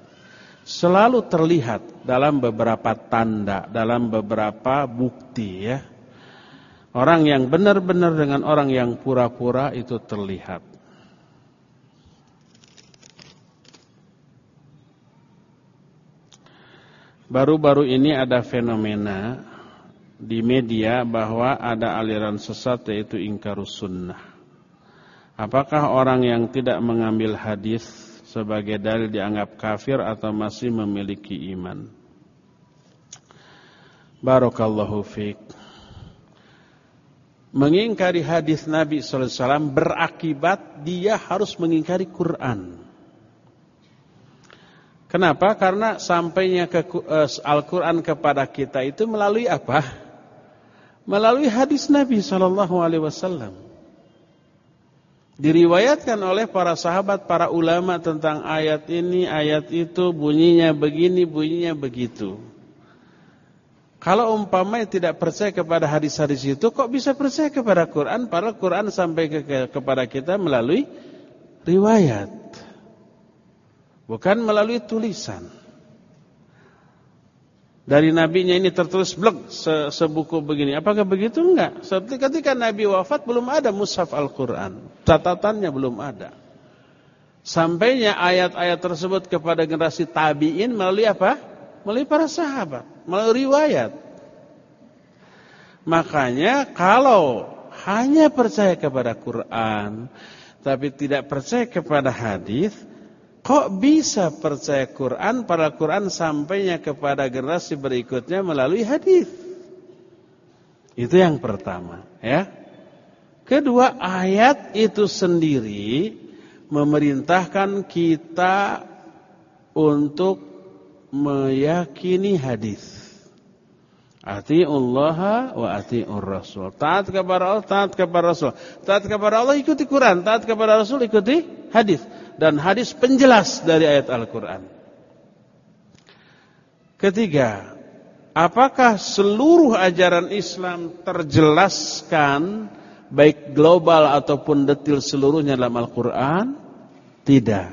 Selalu terlihat dalam beberapa tanda, dalam beberapa bukti ya. Orang yang benar-benar dengan orang yang pura-pura itu terlihat. Baru-baru ini ada fenomena di media bahwa ada aliran sesat yaitu ingkarus sunnah. Apakah orang yang tidak mengambil hadis sebagai dalil dianggap kafir atau masih memiliki iman? Barakallahu fiik. Mengingkari hadis Nabi sallallahu alaihi wasallam berakibat dia harus mengingkari Quran. Kenapa? Karena sampainya ke uh, Al-Quran kepada kita itu melalui apa? Melalui hadis Nabi Shallallahu Alaihi Wasallam. Diriwayatkan oleh para sahabat, para ulama tentang ayat ini, ayat itu, bunyinya begini, bunyinya begitu. Kalau umpamanya tidak percaya kepada hadis-hadis itu, kok bisa percaya kepada Quran? Padahal Quran sampai ke, kepada kita melalui riwayat. Bukan melalui tulisan. Dari nabinya ini tertulis blog se sebuku begini. Apakah begitu? Enggak. Seperti ketika Nabi wafat belum ada mushaf Al-Quran. Catatannya belum ada. Sampainya ayat-ayat tersebut kepada generasi tabi'in melalui apa? Melalui para sahabat. Melalui riwayat. Makanya kalau hanya percaya kepada Quran. Tapi tidak percaya kepada hadis Kok bisa percaya Quran pada Quran sampainya kepada generasi berikutnya melalui hadis? Itu yang pertama, ya. Kedua, ayat itu sendiri memerintahkan kita untuk meyakini hadis. Allah wa ati'ur rasul. Taat kepada Allah, taat kepada Rasul. Taat kepada Allah ikuti Quran, taat kepada Rasul ikuti hadis dan hadis penjelas dari ayat Al-Qur'an. Ketiga, apakah seluruh ajaran Islam terjelaskan baik global ataupun detil seluruhnya dalam Al-Qur'an? Tidak.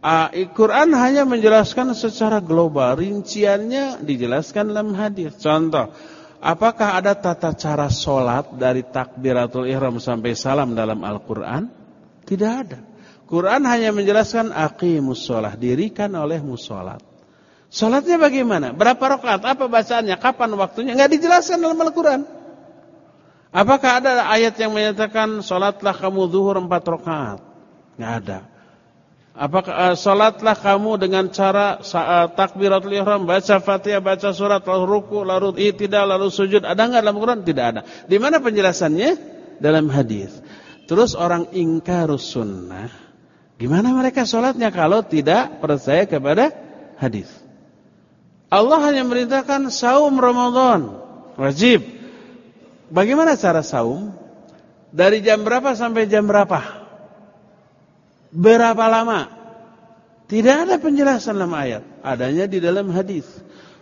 Al-Quran hanya menjelaskan secara global, rinciannya dijelaskan dalam hadis. Contoh, apakah ada tata cara solat dari takbiratul ihram sampai salam dalam Al-Quran? Tidak ada. Quran hanya menjelaskan aqimus sholat, dirikan oleh musolat. Solatnya bagaimana? Berapa rakaat? Apa bacaannya? Kapan waktunya? Enggak dijelaskan dalam Al-Quran. Apakah ada ayat yang menyatakan solatlah kamu zuhur empat rakaat? Enggak ada. Apakah uh, salatlah kamu dengan cara uh, takbiratul ihram, baca Fatihah, baca surat, lalu ruku, lalu i'tidal, lalu sujud. Ada enggak dalam Quran? Tidak ada. Di mana penjelasannya? Dalam hadis. Terus orang ingkarus sunnah, gimana mereka salatnya kalau tidak percaya kepada hadis? Allah hanya merintahkan saum Ramadan, wajib. Bagaimana cara saum? Dari jam berapa sampai jam berapa? Berapa lama? Tidak ada penjelasan dalam ayat. Adanya di dalam hadis.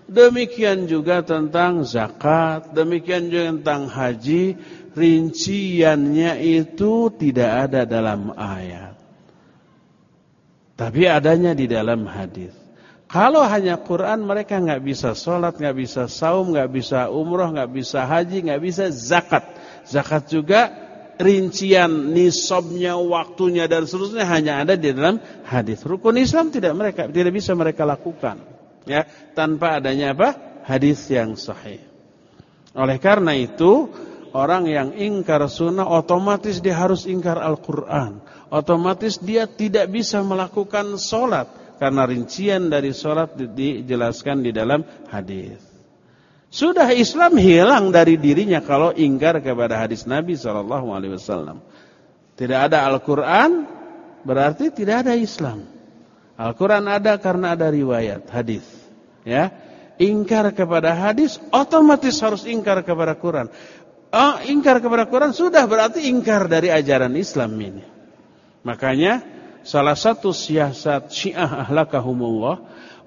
Demikian juga tentang zakat, demikian juga tentang haji, rinciannya itu tidak ada dalam ayat. Tapi adanya di dalam hadis. Kalau hanya Quran mereka nggak bisa sholat, nggak bisa saum, nggak bisa umroh, nggak bisa haji, nggak bisa zakat. Zakat juga rincian nisabnya, waktunya dan seterusnya hanya ada di dalam hadis. Rukun Islam tidak mereka tidak bisa mereka lakukan ya tanpa adanya apa? hadis yang sahih. Oleh karena itu, orang yang ingkar sunnah otomatis dia harus ingkar Al-Qur'an. Otomatis dia tidak bisa melakukan salat karena rincian dari salat dijelaskan di dalam hadis. Sudah Islam hilang dari dirinya kalau ingkar kepada hadis Nabi Shallallahu Alaihi Wasallam. Tidak ada Al-Quran, berarti tidak ada Islam. Al-Quran ada karena ada riwayat hadis. Ya, ingkar kepada hadis, otomatis harus ingkar kepada Quran. Oh, ingkar kepada Quran sudah berarti ingkar dari ajaran Islam ini. Makanya salah satu siasat Syiah ahlakahumullah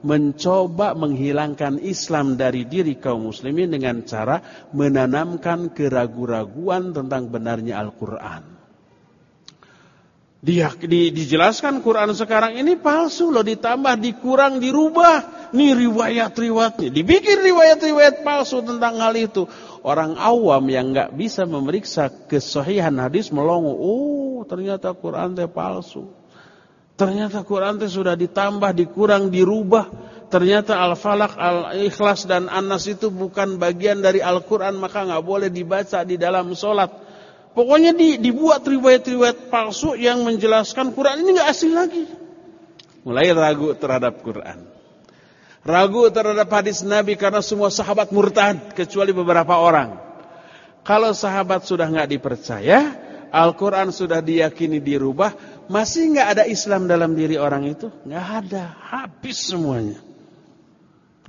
mencoba menghilangkan Islam dari diri kaum muslimin dengan cara menanamkan keraguan-raguan tentang benarnya Al-Quran. Dia di, dijelaskan Quran sekarang ini palsu loh, ditambah, dikurang, dirubah. Nih riwayat-riwayatnya, dibikin riwayat-riwayat palsu tentang hal itu. Orang awam yang nggak bisa memeriksa kesahihan hadis melongo, oh ternyata Quran itu palsu. Ternyata Quran itu sudah ditambah, dikurang, dirubah. Ternyata Al-Falaq, Al-Ikhlas dan An-Nas itu bukan bagian dari Al-Quran, maka nggak boleh dibaca di dalam sholat. Pokoknya di, dibuat riwayat-riwayat palsu yang menjelaskan Quran ini nggak asli lagi. Mulai ragu terhadap Quran. Ragu terhadap hadis Nabi karena semua sahabat murtad kecuali beberapa orang. Kalau sahabat sudah nggak dipercaya, Al-Quran sudah diyakini dirubah, masih nggak ada Islam dalam diri orang itu? Nggak ada, habis semuanya.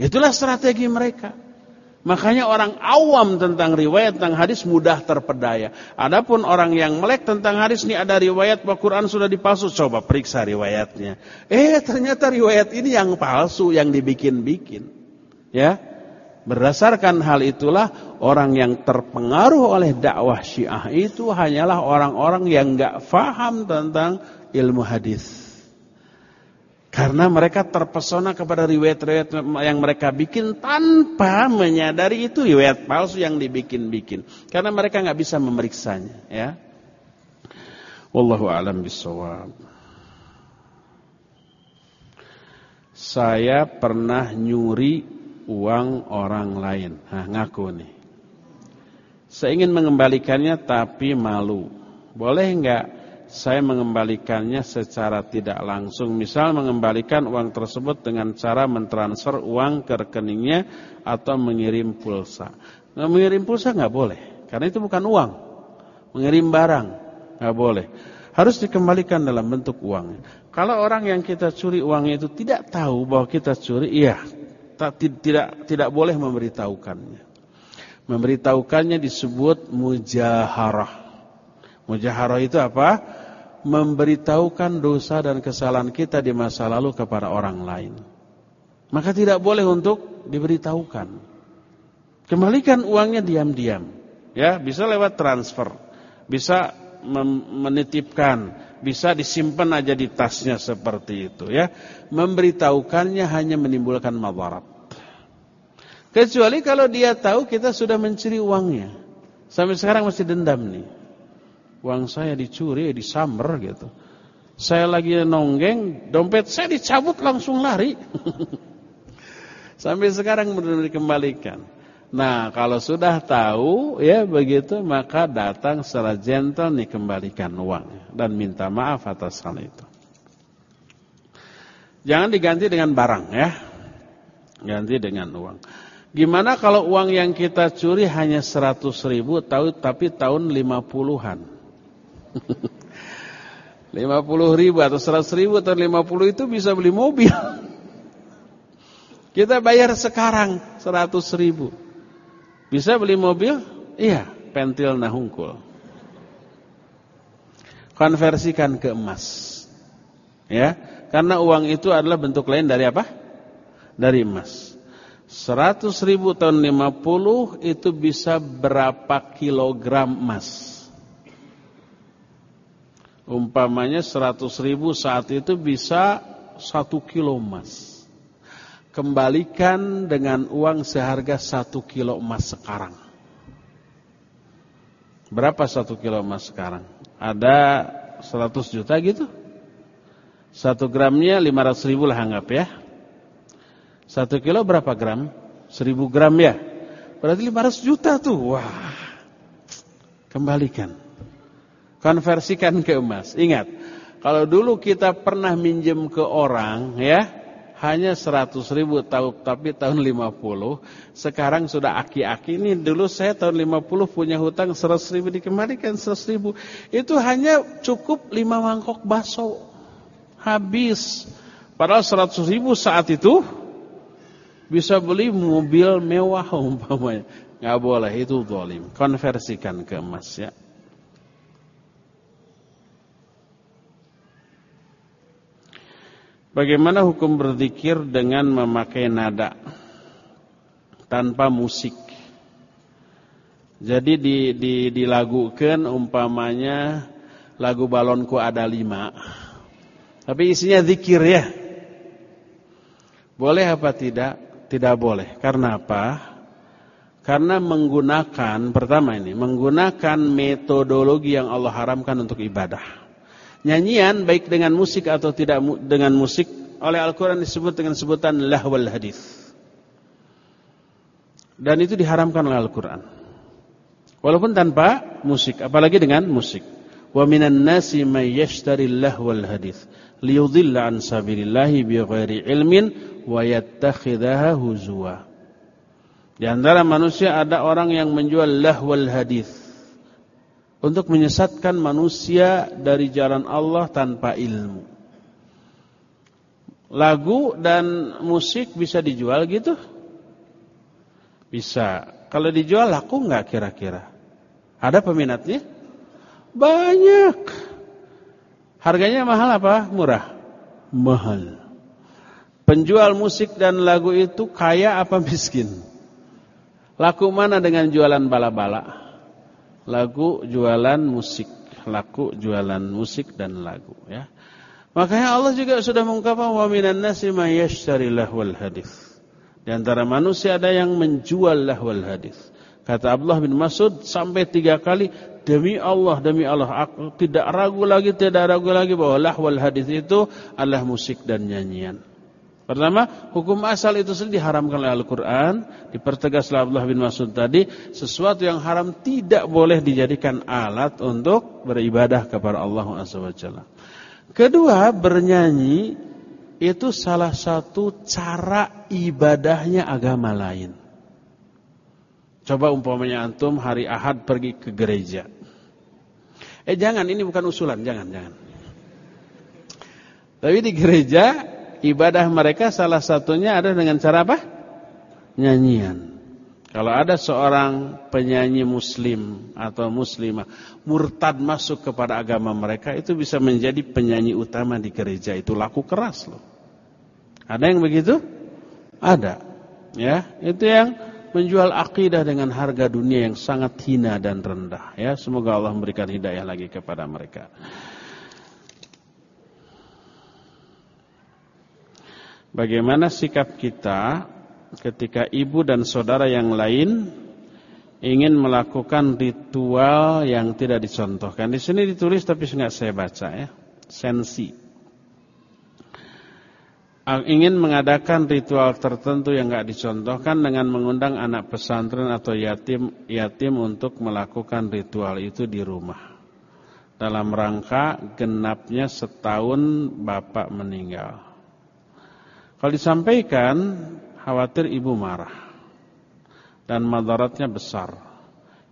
Itulah strategi mereka. Makanya orang awam tentang riwayat tentang hadis mudah terpedaya. Adapun orang yang melek tentang hadis ini ada riwayat bahwa Quran sudah dipalsu, coba periksa riwayatnya. Eh ternyata riwayat ini yang palsu, yang dibikin-bikin. Ya, Berdasarkan hal itulah orang yang terpengaruh oleh dakwah Syiah itu hanyalah orang-orang yang enggak faham tentang ilmu hadis. Karena mereka terpesona kepada riwayat-riwayat yang mereka bikin tanpa menyadari itu riwayat palsu yang dibikin-bikin. Karena mereka enggak bisa memeriksanya, ya. Wallahu a'lam bishawab. Saya pernah nyuri uang orang lain. Nah, ngaku nih. Saya ingin mengembalikannya tapi malu. Boleh enggak saya mengembalikannya secara tidak langsung? Misal mengembalikan uang tersebut dengan cara mentransfer uang ke rekeningnya atau mengirim pulsa. Nah, mengirim pulsa enggak boleh, karena itu bukan uang. mengirim barang, nggak boleh. Harus dikembalikan dalam bentuk uang. Kalau orang yang kita curi uangnya itu tidak tahu bahwa kita curi, iya, tidak tidak boleh memberitahukannya. Memberitahukannya disebut mujaharah. Mujaharah itu apa? Memberitahukan dosa dan kesalahan kita di masa lalu kepada orang lain. Maka tidak boleh untuk diberitahukan. Kembalikan uangnya diam-diam. Ya, bisa lewat transfer. Bisa menitipkan, bisa disimpan aja di tasnya seperti itu ya. Memberitahukannya hanya menimbulkan madarat. Kecuali kalau dia tahu kita sudah mencuri uangnya. Sampai sekarang masih dendam nih. Uang saya dicuri, disamber gitu. Saya lagi nonggeng, dompet saya dicabut langsung lari. Sampai sekarang benar dikembalikan. Nah, kalau sudah tahu ya begitu maka datang secara gentle nih kembalikan uang dan minta maaf atas hal itu. Jangan diganti dengan barang ya. Ganti dengan uang. Gimana kalau uang yang kita curi hanya 100 ribu tahu tapi tahun 50-an. 50 ribu atau 100 ribu atau 50 itu bisa beli mobil. Kita bayar sekarang 100 ribu. Bisa beli mobil? Iya, pentil nahungkul. Konversikan ke emas. Ya, karena uang itu adalah bentuk lain dari apa? Dari emas. 100 ribu tahun 50 itu bisa berapa kilogram emas? Umpamanya 100 ribu saat itu bisa 1 kilo emas kembalikan dengan uang seharga satu kilo emas sekarang. Berapa satu kilo emas sekarang? Ada 100 juta gitu? Satu gramnya 500 ribu lah anggap ya. Satu kilo berapa gram? Seribu gram ya. Berarti 500 juta tuh. Wah. Kembalikan. Konversikan ke emas. Ingat, kalau dulu kita pernah minjem ke orang ya, hanya 100 ribu tahu tapi tahun 50 sekarang sudah aki-aki. Ini dulu saya tahun 50 punya hutang 100 ribu dikembalikan 100 ribu. Itu hanya cukup 5 mangkok bakso. Habis. Padahal 100 ribu saat itu bisa beli mobil mewah umpamanya. Nggak boleh itu zalim konversikan ke emas ya Bagaimana hukum berzikir dengan memakai nada tanpa musik? Jadi di, di, dilagukan umpamanya lagu balonku ada lima. Tapi isinya zikir ya. Boleh apa tidak? Tidak boleh. Karena apa? Karena menggunakan, pertama ini, menggunakan metodologi yang Allah haramkan untuk ibadah. Nyanyian baik dengan musik atau tidak dengan musik oleh Al-Quran disebut dengan sebutan lahwal hadis. Dan itu diharamkan oleh Al-Quran. Walaupun tanpa musik, apalagi dengan musik. Wa minan nasi may yashtari lahwal hadis liyudilla an sabilillahi bighairi ilmin wa yattakhidhaha huzwa. Di antara manusia ada orang yang menjual lahwal hadis untuk menyesatkan manusia dari jalan Allah tanpa ilmu. Lagu dan musik bisa dijual gitu? Bisa. Kalau dijual laku nggak kira-kira? Ada peminatnya? Banyak. Harganya mahal apa? Murah? Mahal. Penjual musik dan lagu itu kaya apa miskin? Laku mana dengan jualan bala-bala? Lagu jualan musik, laku jualan musik dan lagu ya. Makanya Allah juga sudah mengungkapkan wa minan nasi may yashtari lahwal hadis. Di antara manusia ada yang menjual lahwal hadis. Kata Abdullah bin Mas'ud sampai tiga kali demi Allah demi Allah aku tidak ragu lagi tidak ragu lagi bahwa lahwal hadis itu adalah musik dan nyanyian. Pertama, hukum asal itu sendiri diharamkan oleh Al-Quran. Dipertegas oleh Abdullah bin Mas'ud tadi. Sesuatu yang haram tidak boleh dijadikan alat untuk beribadah kepada Allah SWT. Kedua, bernyanyi itu salah satu cara ibadahnya agama lain. Coba umpamanya antum hari Ahad pergi ke gereja. Eh jangan, ini bukan usulan, jangan, jangan. Tapi di gereja ibadah mereka salah satunya ada dengan cara apa? Nyanyian. Kalau ada seorang penyanyi muslim atau muslimah murtad masuk kepada agama mereka itu bisa menjadi penyanyi utama di gereja itu laku keras loh. Ada yang begitu? Ada. Ya, itu yang menjual akidah dengan harga dunia yang sangat hina dan rendah ya. Semoga Allah memberikan hidayah lagi kepada mereka. Bagaimana sikap kita ketika ibu dan saudara yang lain ingin melakukan ritual yang tidak dicontohkan. Di sini ditulis tapi nggak saya baca ya. Sensi. Ingin mengadakan ritual tertentu yang nggak dicontohkan dengan mengundang anak pesantren atau yatim yatim untuk melakukan ritual itu di rumah. Dalam rangka genapnya setahun bapak meninggal. Kalau disampaikan khawatir ibu marah. Dan madaratnya besar.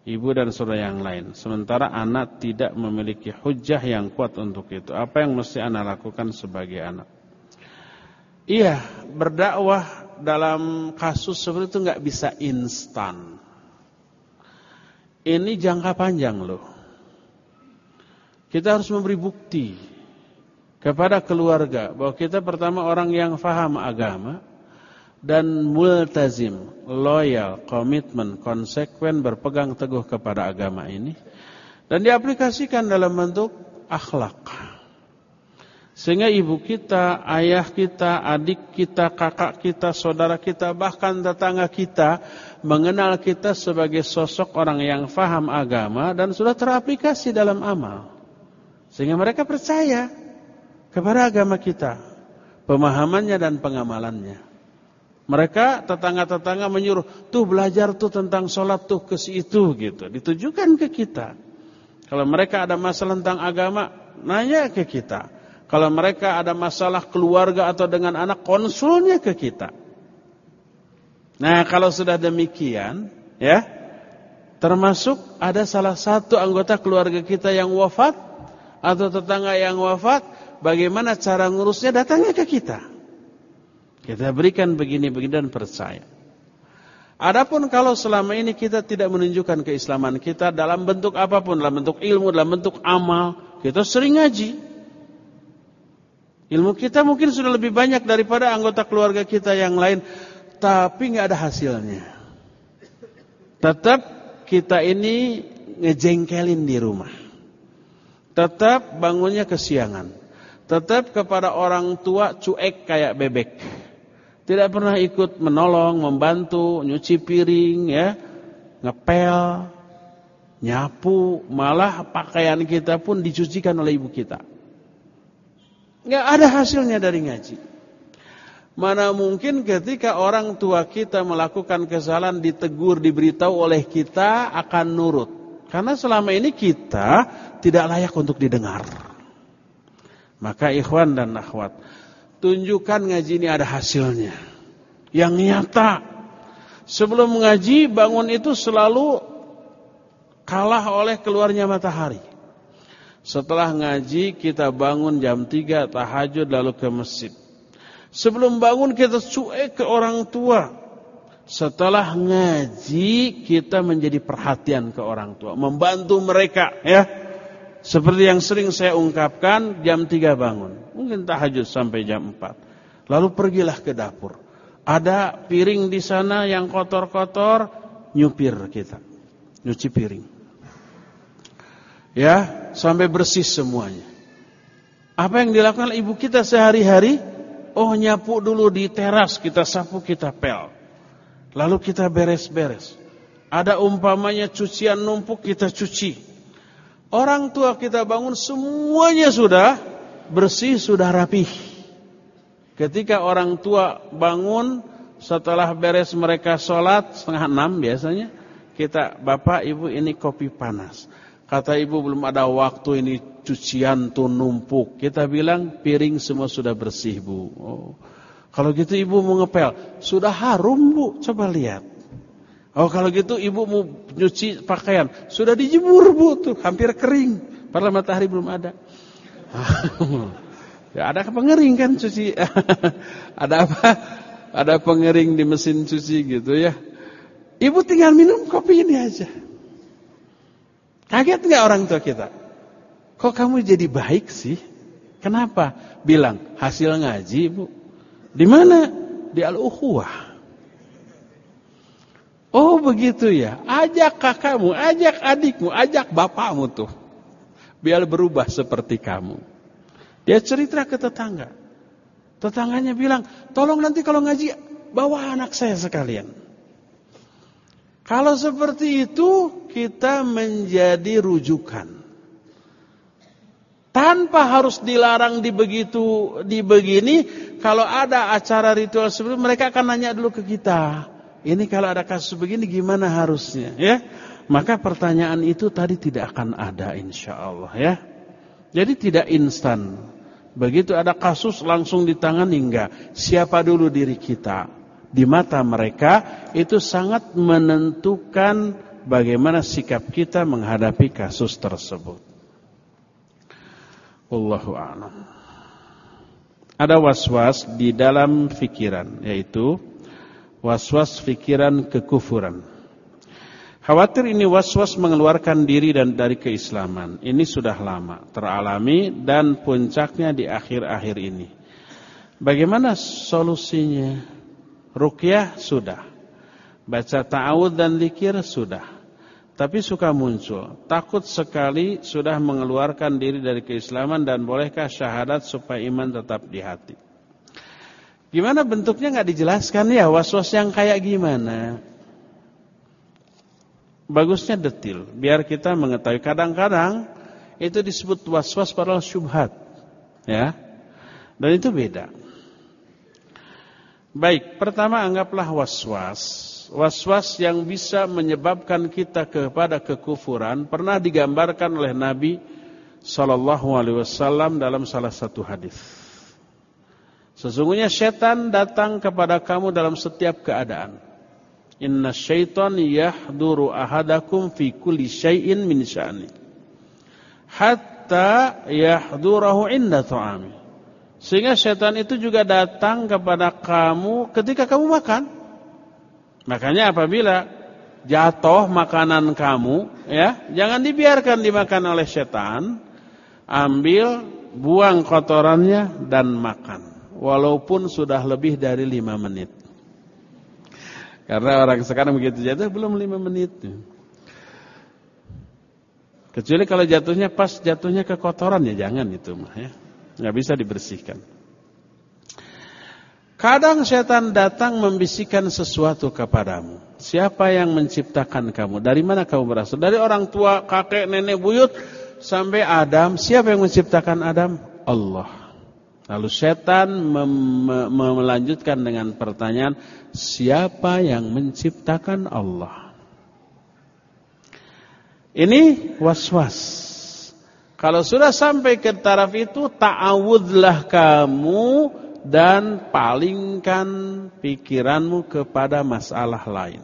Ibu dan saudara yang lain. Sementara anak tidak memiliki hujah yang kuat untuk itu. Apa yang mesti anak lakukan sebagai anak? Iya berdakwah dalam kasus seperti itu nggak bisa instan. Ini jangka panjang loh. Kita harus memberi bukti kepada keluarga bahwa kita pertama orang yang faham agama dan multazim, loyal, komitmen, konsekuen berpegang teguh kepada agama ini dan diaplikasikan dalam bentuk akhlak. Sehingga ibu kita, ayah kita, adik kita, kakak kita, saudara kita, bahkan tetangga kita mengenal kita sebagai sosok orang yang faham agama dan sudah teraplikasi dalam amal. Sehingga mereka percaya kepada agama kita, pemahamannya dan pengamalannya. Mereka tetangga-tetangga menyuruh, tuh belajar tuh tentang sholat tuh ke situ gitu. Ditujukan ke kita. Kalau mereka ada masalah tentang agama, nanya ke kita. Kalau mereka ada masalah keluarga atau dengan anak, konsulnya ke kita. Nah kalau sudah demikian, ya, termasuk ada salah satu anggota keluarga kita yang wafat, atau tetangga yang wafat, bagaimana cara ngurusnya datangnya ke kita. Kita berikan begini-begini dan percaya. Adapun kalau selama ini kita tidak menunjukkan keislaman kita dalam bentuk apa pun, dalam bentuk ilmu, dalam bentuk amal, kita sering ngaji. Ilmu kita mungkin sudah lebih banyak daripada anggota keluarga kita yang lain, tapi nggak ada hasilnya. Tetap kita ini ngejengkelin di rumah. Tetap bangunnya kesiangan. Tetap kepada orang tua cuek kayak bebek. Tidak pernah ikut menolong, membantu, nyuci piring, ya, ngepel, nyapu, malah pakaian kita pun dicucikan oleh ibu kita. Nggak ada hasilnya dari ngaji. Mana mungkin ketika orang tua kita melakukan kesalahan ditegur, diberitahu oleh kita akan nurut. Karena selama ini kita tidak layak untuk didengar. Maka ikhwan dan akhwat, tunjukkan ngaji ini ada hasilnya. Yang nyata. Sebelum mengaji, bangun itu selalu kalah oleh keluarnya matahari. Setelah ngaji, kita bangun jam 3, tahajud lalu ke masjid. Sebelum bangun kita cuek ke orang tua. Setelah ngaji, kita menjadi perhatian ke orang tua. Membantu mereka ya. Seperti yang sering saya ungkapkan, jam 3 bangun. Mungkin tahajud sampai jam 4. Lalu pergilah ke dapur. Ada piring di sana yang kotor-kotor, nyupir kita. Nyuci piring. Ya, sampai bersih semuanya. Apa yang dilakukan ibu kita sehari-hari? Oh, nyapu dulu di teras, kita sapu, kita pel. Lalu kita beres-beres. Ada umpamanya cucian numpuk, kita cuci. Orang tua kita bangun semuanya sudah bersih, sudah rapi. Ketika orang tua bangun setelah beres mereka sholat setengah enam biasanya kita bapak ibu ini kopi panas. Kata ibu belum ada waktu ini cucian tuh numpuk. Kita bilang piring semua sudah bersih bu. Oh. Kalau gitu ibu mau ngepel, sudah harum bu, coba lihat. Oh kalau gitu ibu mau nyuci pakaian, sudah dijemur bu tuh, hampir kering. Padahal matahari belum ada. ya ada pengering kan cuci. ada apa? Ada pengering di mesin cuci gitu ya. Ibu tinggal minum kopi ini aja. Kaget nggak orang tua kita? Kok kamu jadi baik sih? Kenapa? Bilang hasil ngaji, ibu. Di mana? Di al-ukhuwah. Oh begitu ya. Ajak kakakmu, ajak adikmu, ajak bapakmu tuh. Biar berubah seperti kamu. Dia cerita ke tetangga. Tetangganya bilang, tolong nanti kalau ngaji, bawa anak saya sekalian. Kalau seperti itu kita menjadi rujukan. Tanpa harus dilarang di begitu di begini, kalau ada acara ritual itu mereka akan nanya dulu ke kita. Ini kalau ada kasus begini gimana harusnya, ya? Maka pertanyaan itu tadi tidak akan ada insya Allah ya. Jadi tidak instan. Begitu ada kasus langsung ditangani enggak. Siapa dulu diri kita? di mata mereka itu sangat menentukan bagaimana sikap kita menghadapi kasus tersebut. Wallahu a'lam. Ada waswas di dalam fikiran yaitu waswas fikiran kekufuran. Khawatir ini waswas mengeluarkan diri dan dari keislaman. Ini sudah lama teralami dan puncaknya di akhir-akhir ini. Bagaimana solusinya? Rukyah sudah. Baca ta'awud dan zikir sudah. Tapi suka muncul. Takut sekali sudah mengeluarkan diri dari keislaman dan bolehkah syahadat supaya iman tetap di hati. Gimana bentuknya nggak dijelaskan ya waswas yang kayak gimana? Bagusnya detil, biar kita mengetahui. Kadang-kadang itu disebut waswas padahal syubhat, ya. Dan itu beda. Baik, pertama anggaplah was-was. Was-was yang bisa menyebabkan kita kepada kekufuran pernah digambarkan oleh Nabi sallallahu alaihi wasallam dalam salah satu hadis. Sesungguhnya setan datang kepada kamu dalam setiap keadaan. Inna syaitan yahduru ahadakum fi kulli syai'in min sya'ni. Hatta yahdurahu inda ta'ami. Sehingga setan itu juga datang kepada kamu ketika kamu makan. Makanya apabila jatuh makanan kamu, ya, jangan dibiarkan dimakan oleh setan. Ambil, buang kotorannya dan makan. Walaupun sudah lebih dari lima menit. Karena orang sekarang begitu jatuh belum lima menit. Kecuali kalau jatuhnya pas jatuhnya ke kotoran ya jangan itu mah ya nggak bisa dibersihkan. Kadang setan datang membisikkan sesuatu kepadamu. Siapa yang menciptakan kamu? Dari mana kamu berasal? Dari orang tua, kakek, nenek, buyut sampai Adam. Siapa yang menciptakan Adam? Allah. Lalu setan melanjutkan dengan pertanyaan, siapa yang menciptakan Allah? Ini was-was. Kalau sudah sampai ke taraf itu ta'awudlah kamu dan palingkan pikiranmu kepada masalah lain.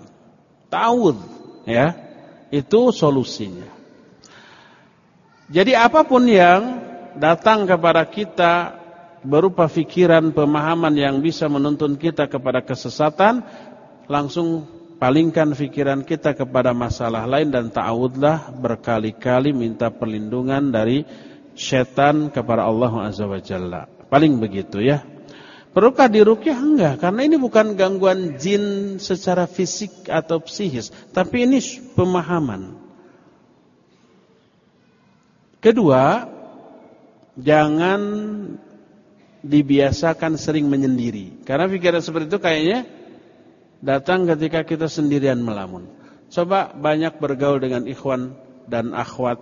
Ta'awud ya. Itu solusinya. Jadi apa pun yang datang kepada kita berupa pikiran, pemahaman yang bisa menuntun kita kepada kesesatan, langsung palingkan pikiran kita kepada masalah lain dan ta'awudlah berkali-kali minta perlindungan dari setan kepada Allah Azza wa Jalla. Paling begitu ya. Perlukah dirukyah? Enggak, karena ini bukan gangguan jin secara fisik atau psikis, tapi ini pemahaman. Kedua, jangan dibiasakan sering menyendiri. Karena pikiran seperti itu kayaknya datang ketika kita sendirian melamun. Coba banyak bergaul dengan ikhwan dan akhwat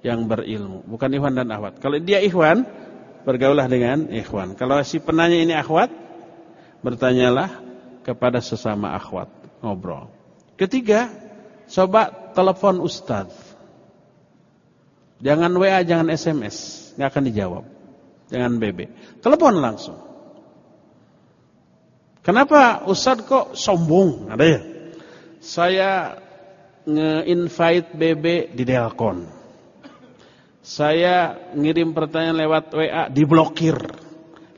yang berilmu. Bukan ikhwan dan akhwat. Kalau dia ikhwan, bergaulah dengan ikhwan. Kalau si penanya ini akhwat, bertanyalah kepada sesama akhwat. Ngobrol. Ketiga, coba telepon ustaz. Jangan WA, jangan SMS. Nggak akan dijawab. Jangan BB. Telepon langsung. Kenapa Ustaz kok sombong? Ada ya? Saya nge-invite BB di Delkon. Saya ngirim pertanyaan lewat WA diblokir.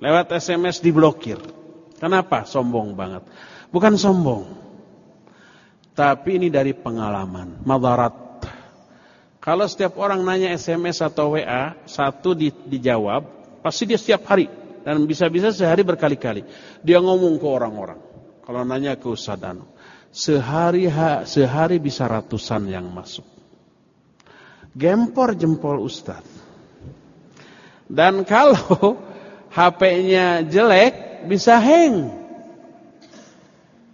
Lewat SMS diblokir. Kenapa? Sombong banget. Bukan sombong. Tapi ini dari pengalaman, madarat. Kalau setiap orang nanya SMS atau WA, satu di, dijawab, pasti dia setiap hari dan bisa-bisa sehari berkali-kali. Dia ngomong ke orang-orang. Kalau nanya ke Ustaz Anu, sehari sehari bisa ratusan yang masuk gempor jempol Ustaz. Dan kalau HP-nya jelek bisa hang.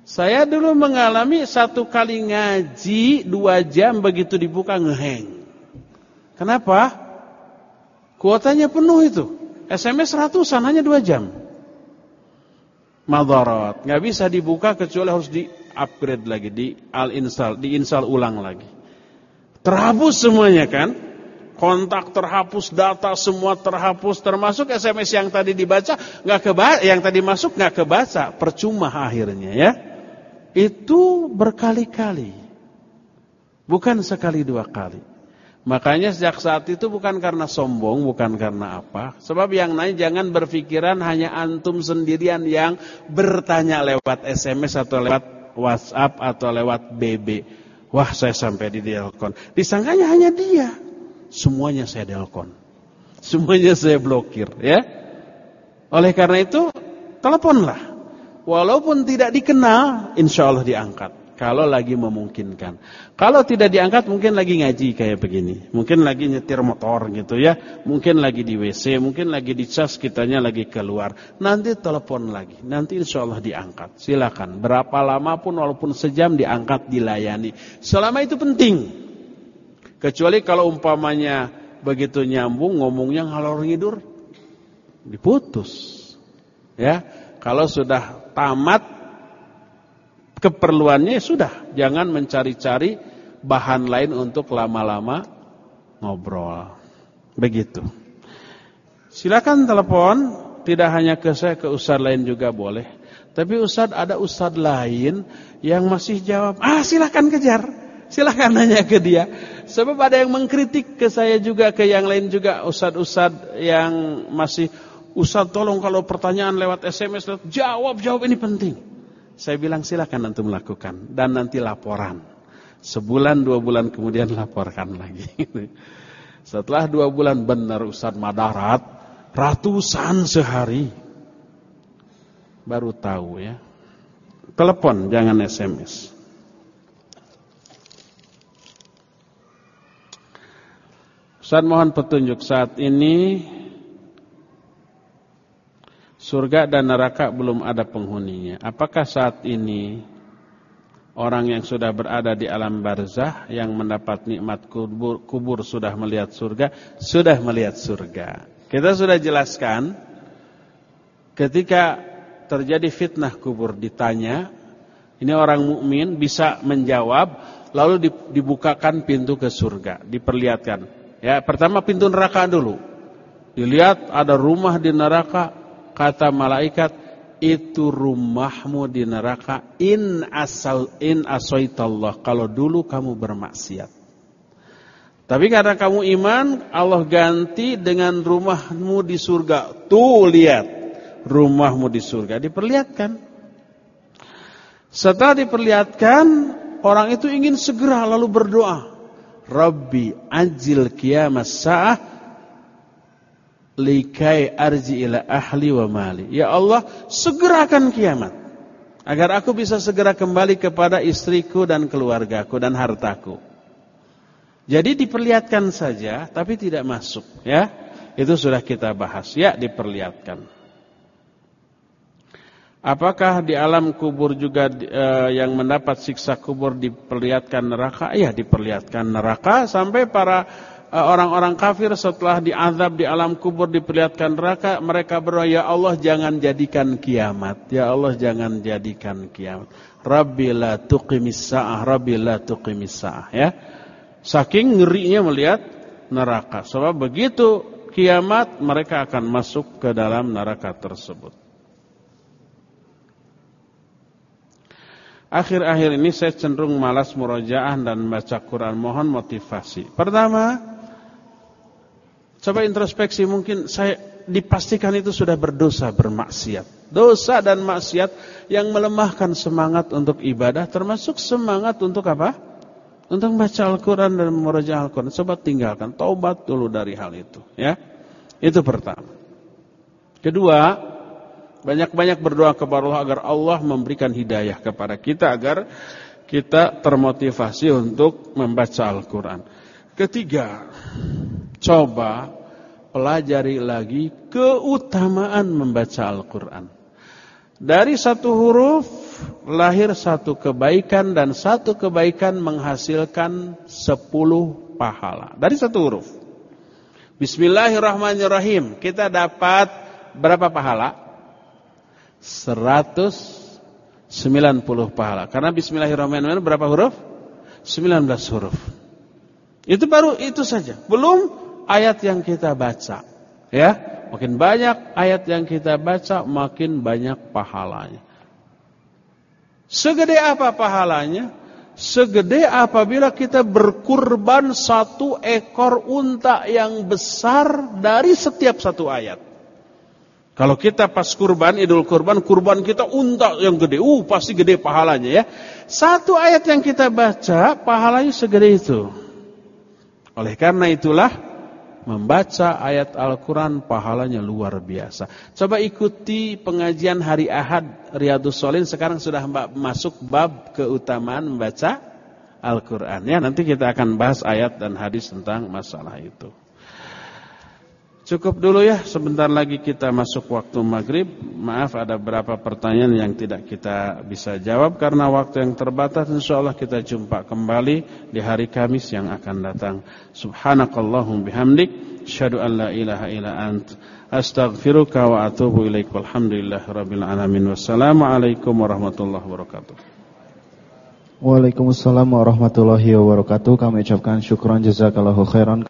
Saya dulu mengalami satu kali ngaji dua jam begitu dibuka ngeheng. Kenapa? Kuotanya penuh itu. SMS ratusan hanya dua jam. Madarat. Nggak bisa dibuka kecuali harus di upgrade lagi, di al install, di install ulang lagi. Terhapus semuanya kan? Kontak terhapus, data semua terhapus, termasuk SMS yang tadi dibaca nggak kebaca, yang tadi masuk nggak kebaca, percuma akhirnya ya. Itu berkali-kali, bukan sekali dua kali. Makanya sejak saat itu bukan karena sombong, bukan karena apa. Sebab yang lain jangan berpikiran hanya antum sendirian yang bertanya lewat SMS atau lewat WhatsApp atau lewat BB. Wah saya sampai di delkon. Disangkanya hanya dia. Semuanya saya delkon. Semuanya saya blokir. ya. Oleh karena itu, teleponlah. Walaupun tidak dikenal, insya Allah diangkat kalau lagi memungkinkan. Kalau tidak diangkat mungkin lagi ngaji kayak begini. Mungkin lagi nyetir motor gitu ya. Mungkin lagi di WC, mungkin lagi di cas kitanya lagi keluar. Nanti telepon lagi. Nanti insya Allah diangkat. Silakan. Berapa lama pun walaupun sejam diangkat dilayani. Selama itu penting. Kecuali kalau umpamanya begitu nyambung ngomongnya ngalor ngidur diputus. Ya, kalau sudah tamat keperluannya sudah, jangan mencari-cari bahan lain untuk lama-lama ngobrol. Begitu. Silakan telepon, tidak hanya ke saya, ke ustaz lain juga boleh. Tapi ustaz ada ustaz lain yang masih jawab, ah silakan kejar. Silakan nanya ke dia. Sebab ada yang mengkritik ke saya juga, ke yang lain juga. Ustaz-ustaz yang masih, Ustaz tolong kalau pertanyaan lewat SMS, jawab, jawab ini penting. Saya bilang silakan nanti melakukan dan nanti laporan. Sebulan dua bulan kemudian laporkan lagi. Setelah dua bulan benar Ustaz Madarat ratusan sehari baru tahu ya. Telepon jangan SMS. Ustaz mohon petunjuk saat ini surga dan neraka belum ada penghuninya. Apakah saat ini orang yang sudah berada di alam barzah yang mendapat nikmat kubur, kubur sudah melihat surga, sudah melihat surga. Kita sudah jelaskan ketika terjadi fitnah kubur ditanya, ini orang mukmin bisa menjawab lalu dibukakan pintu ke surga, diperlihatkan. Ya, pertama pintu neraka dulu. Dilihat ada rumah di neraka Kata malaikat, itu rumahmu di neraka in asal in asaitallah kalau dulu kamu bermaksiat. Tapi karena kamu iman, Allah ganti dengan rumahmu di surga. Tuh lihat, rumahmu di surga diperlihatkan. Setelah diperlihatkan, orang itu ingin segera lalu berdoa. Rabbi ajil kiamat sa'ah likai arji ila ahli wa mali. Ya Allah, segerakan kiamat agar aku bisa segera kembali kepada istriku dan keluargaku dan hartaku. Jadi diperlihatkan saja tapi tidak masuk, ya. Itu sudah kita bahas, ya diperlihatkan. Apakah di alam kubur juga e, yang mendapat siksa kubur diperlihatkan neraka? Ya, diperlihatkan neraka sampai para orang-orang kafir setelah diazab di alam kubur diperlihatkan neraka, mereka berdoa, "Ya Allah, jangan jadikan kiamat. Ya Allah, jangan jadikan kiamat. Rabbi la tuqimis sa'ah, Rabbi tuqimis sa'ah." Ya. Saking ngerinya melihat neraka. Sebab begitu kiamat mereka akan masuk ke dalam neraka tersebut. Akhir-akhir ini saya cenderung malas murojaah dan baca Quran. Mohon motivasi. Pertama, Coba introspeksi mungkin saya dipastikan itu sudah berdosa, bermaksiat. Dosa dan maksiat yang melemahkan semangat untuk ibadah termasuk semangat untuk apa? Untuk membaca Al-Quran dan memurojaah Al-Quran. Coba tinggalkan, taubat dulu dari hal itu. ya. Itu pertama. Kedua, banyak-banyak berdoa kepada Allah agar Allah memberikan hidayah kepada kita agar kita termotivasi untuk membaca Al-Quran. Ketiga, coba pelajari lagi keutamaan membaca Al-Quran. Dari satu huruf lahir satu kebaikan dan satu kebaikan menghasilkan sepuluh pahala. Dari satu huruf. Bismillahirrahmanirrahim. Kita dapat berapa pahala? Seratus 90 pahala. Karena bismillahirrahmanirrahim berapa huruf? 19 huruf. Itu baru itu saja. Belum ayat yang kita baca. Ya, makin banyak ayat yang kita baca, makin banyak pahalanya. Segede apa pahalanya? Segede apabila kita berkurban satu ekor unta yang besar dari setiap satu ayat. Kalau kita pas kurban, idul kurban, kurban kita unta yang gede. Uh, pasti gede pahalanya ya. Satu ayat yang kita baca, pahalanya segede itu. Oleh karena itulah, membaca ayat Al-Quran pahalanya luar biasa. Coba ikuti pengajian hari Ahad Riyadus Solin. Sekarang sudah masuk bab keutamaan membaca Al-Quran. Ya, nanti kita akan bahas ayat dan hadis tentang masalah itu. Cukup dulu ya, sebentar lagi kita masuk waktu maghrib. Maaf ada beberapa pertanyaan yang tidak kita bisa jawab karena waktu yang terbatas. Insya Allah kita jumpa kembali di hari Kamis yang akan datang. Subhanakallahum bihamdik, syadu an la ilaha ila ant, astaghfiruka wa atubu ilaik. Walhamdulillah rabbil alamin. Wassalamualaikum warahmatullahi wabarakatuh. Waalaikumsalam warahmatullahi wabarakatuh. Kami ucapkan syukran jazakallahu khairan.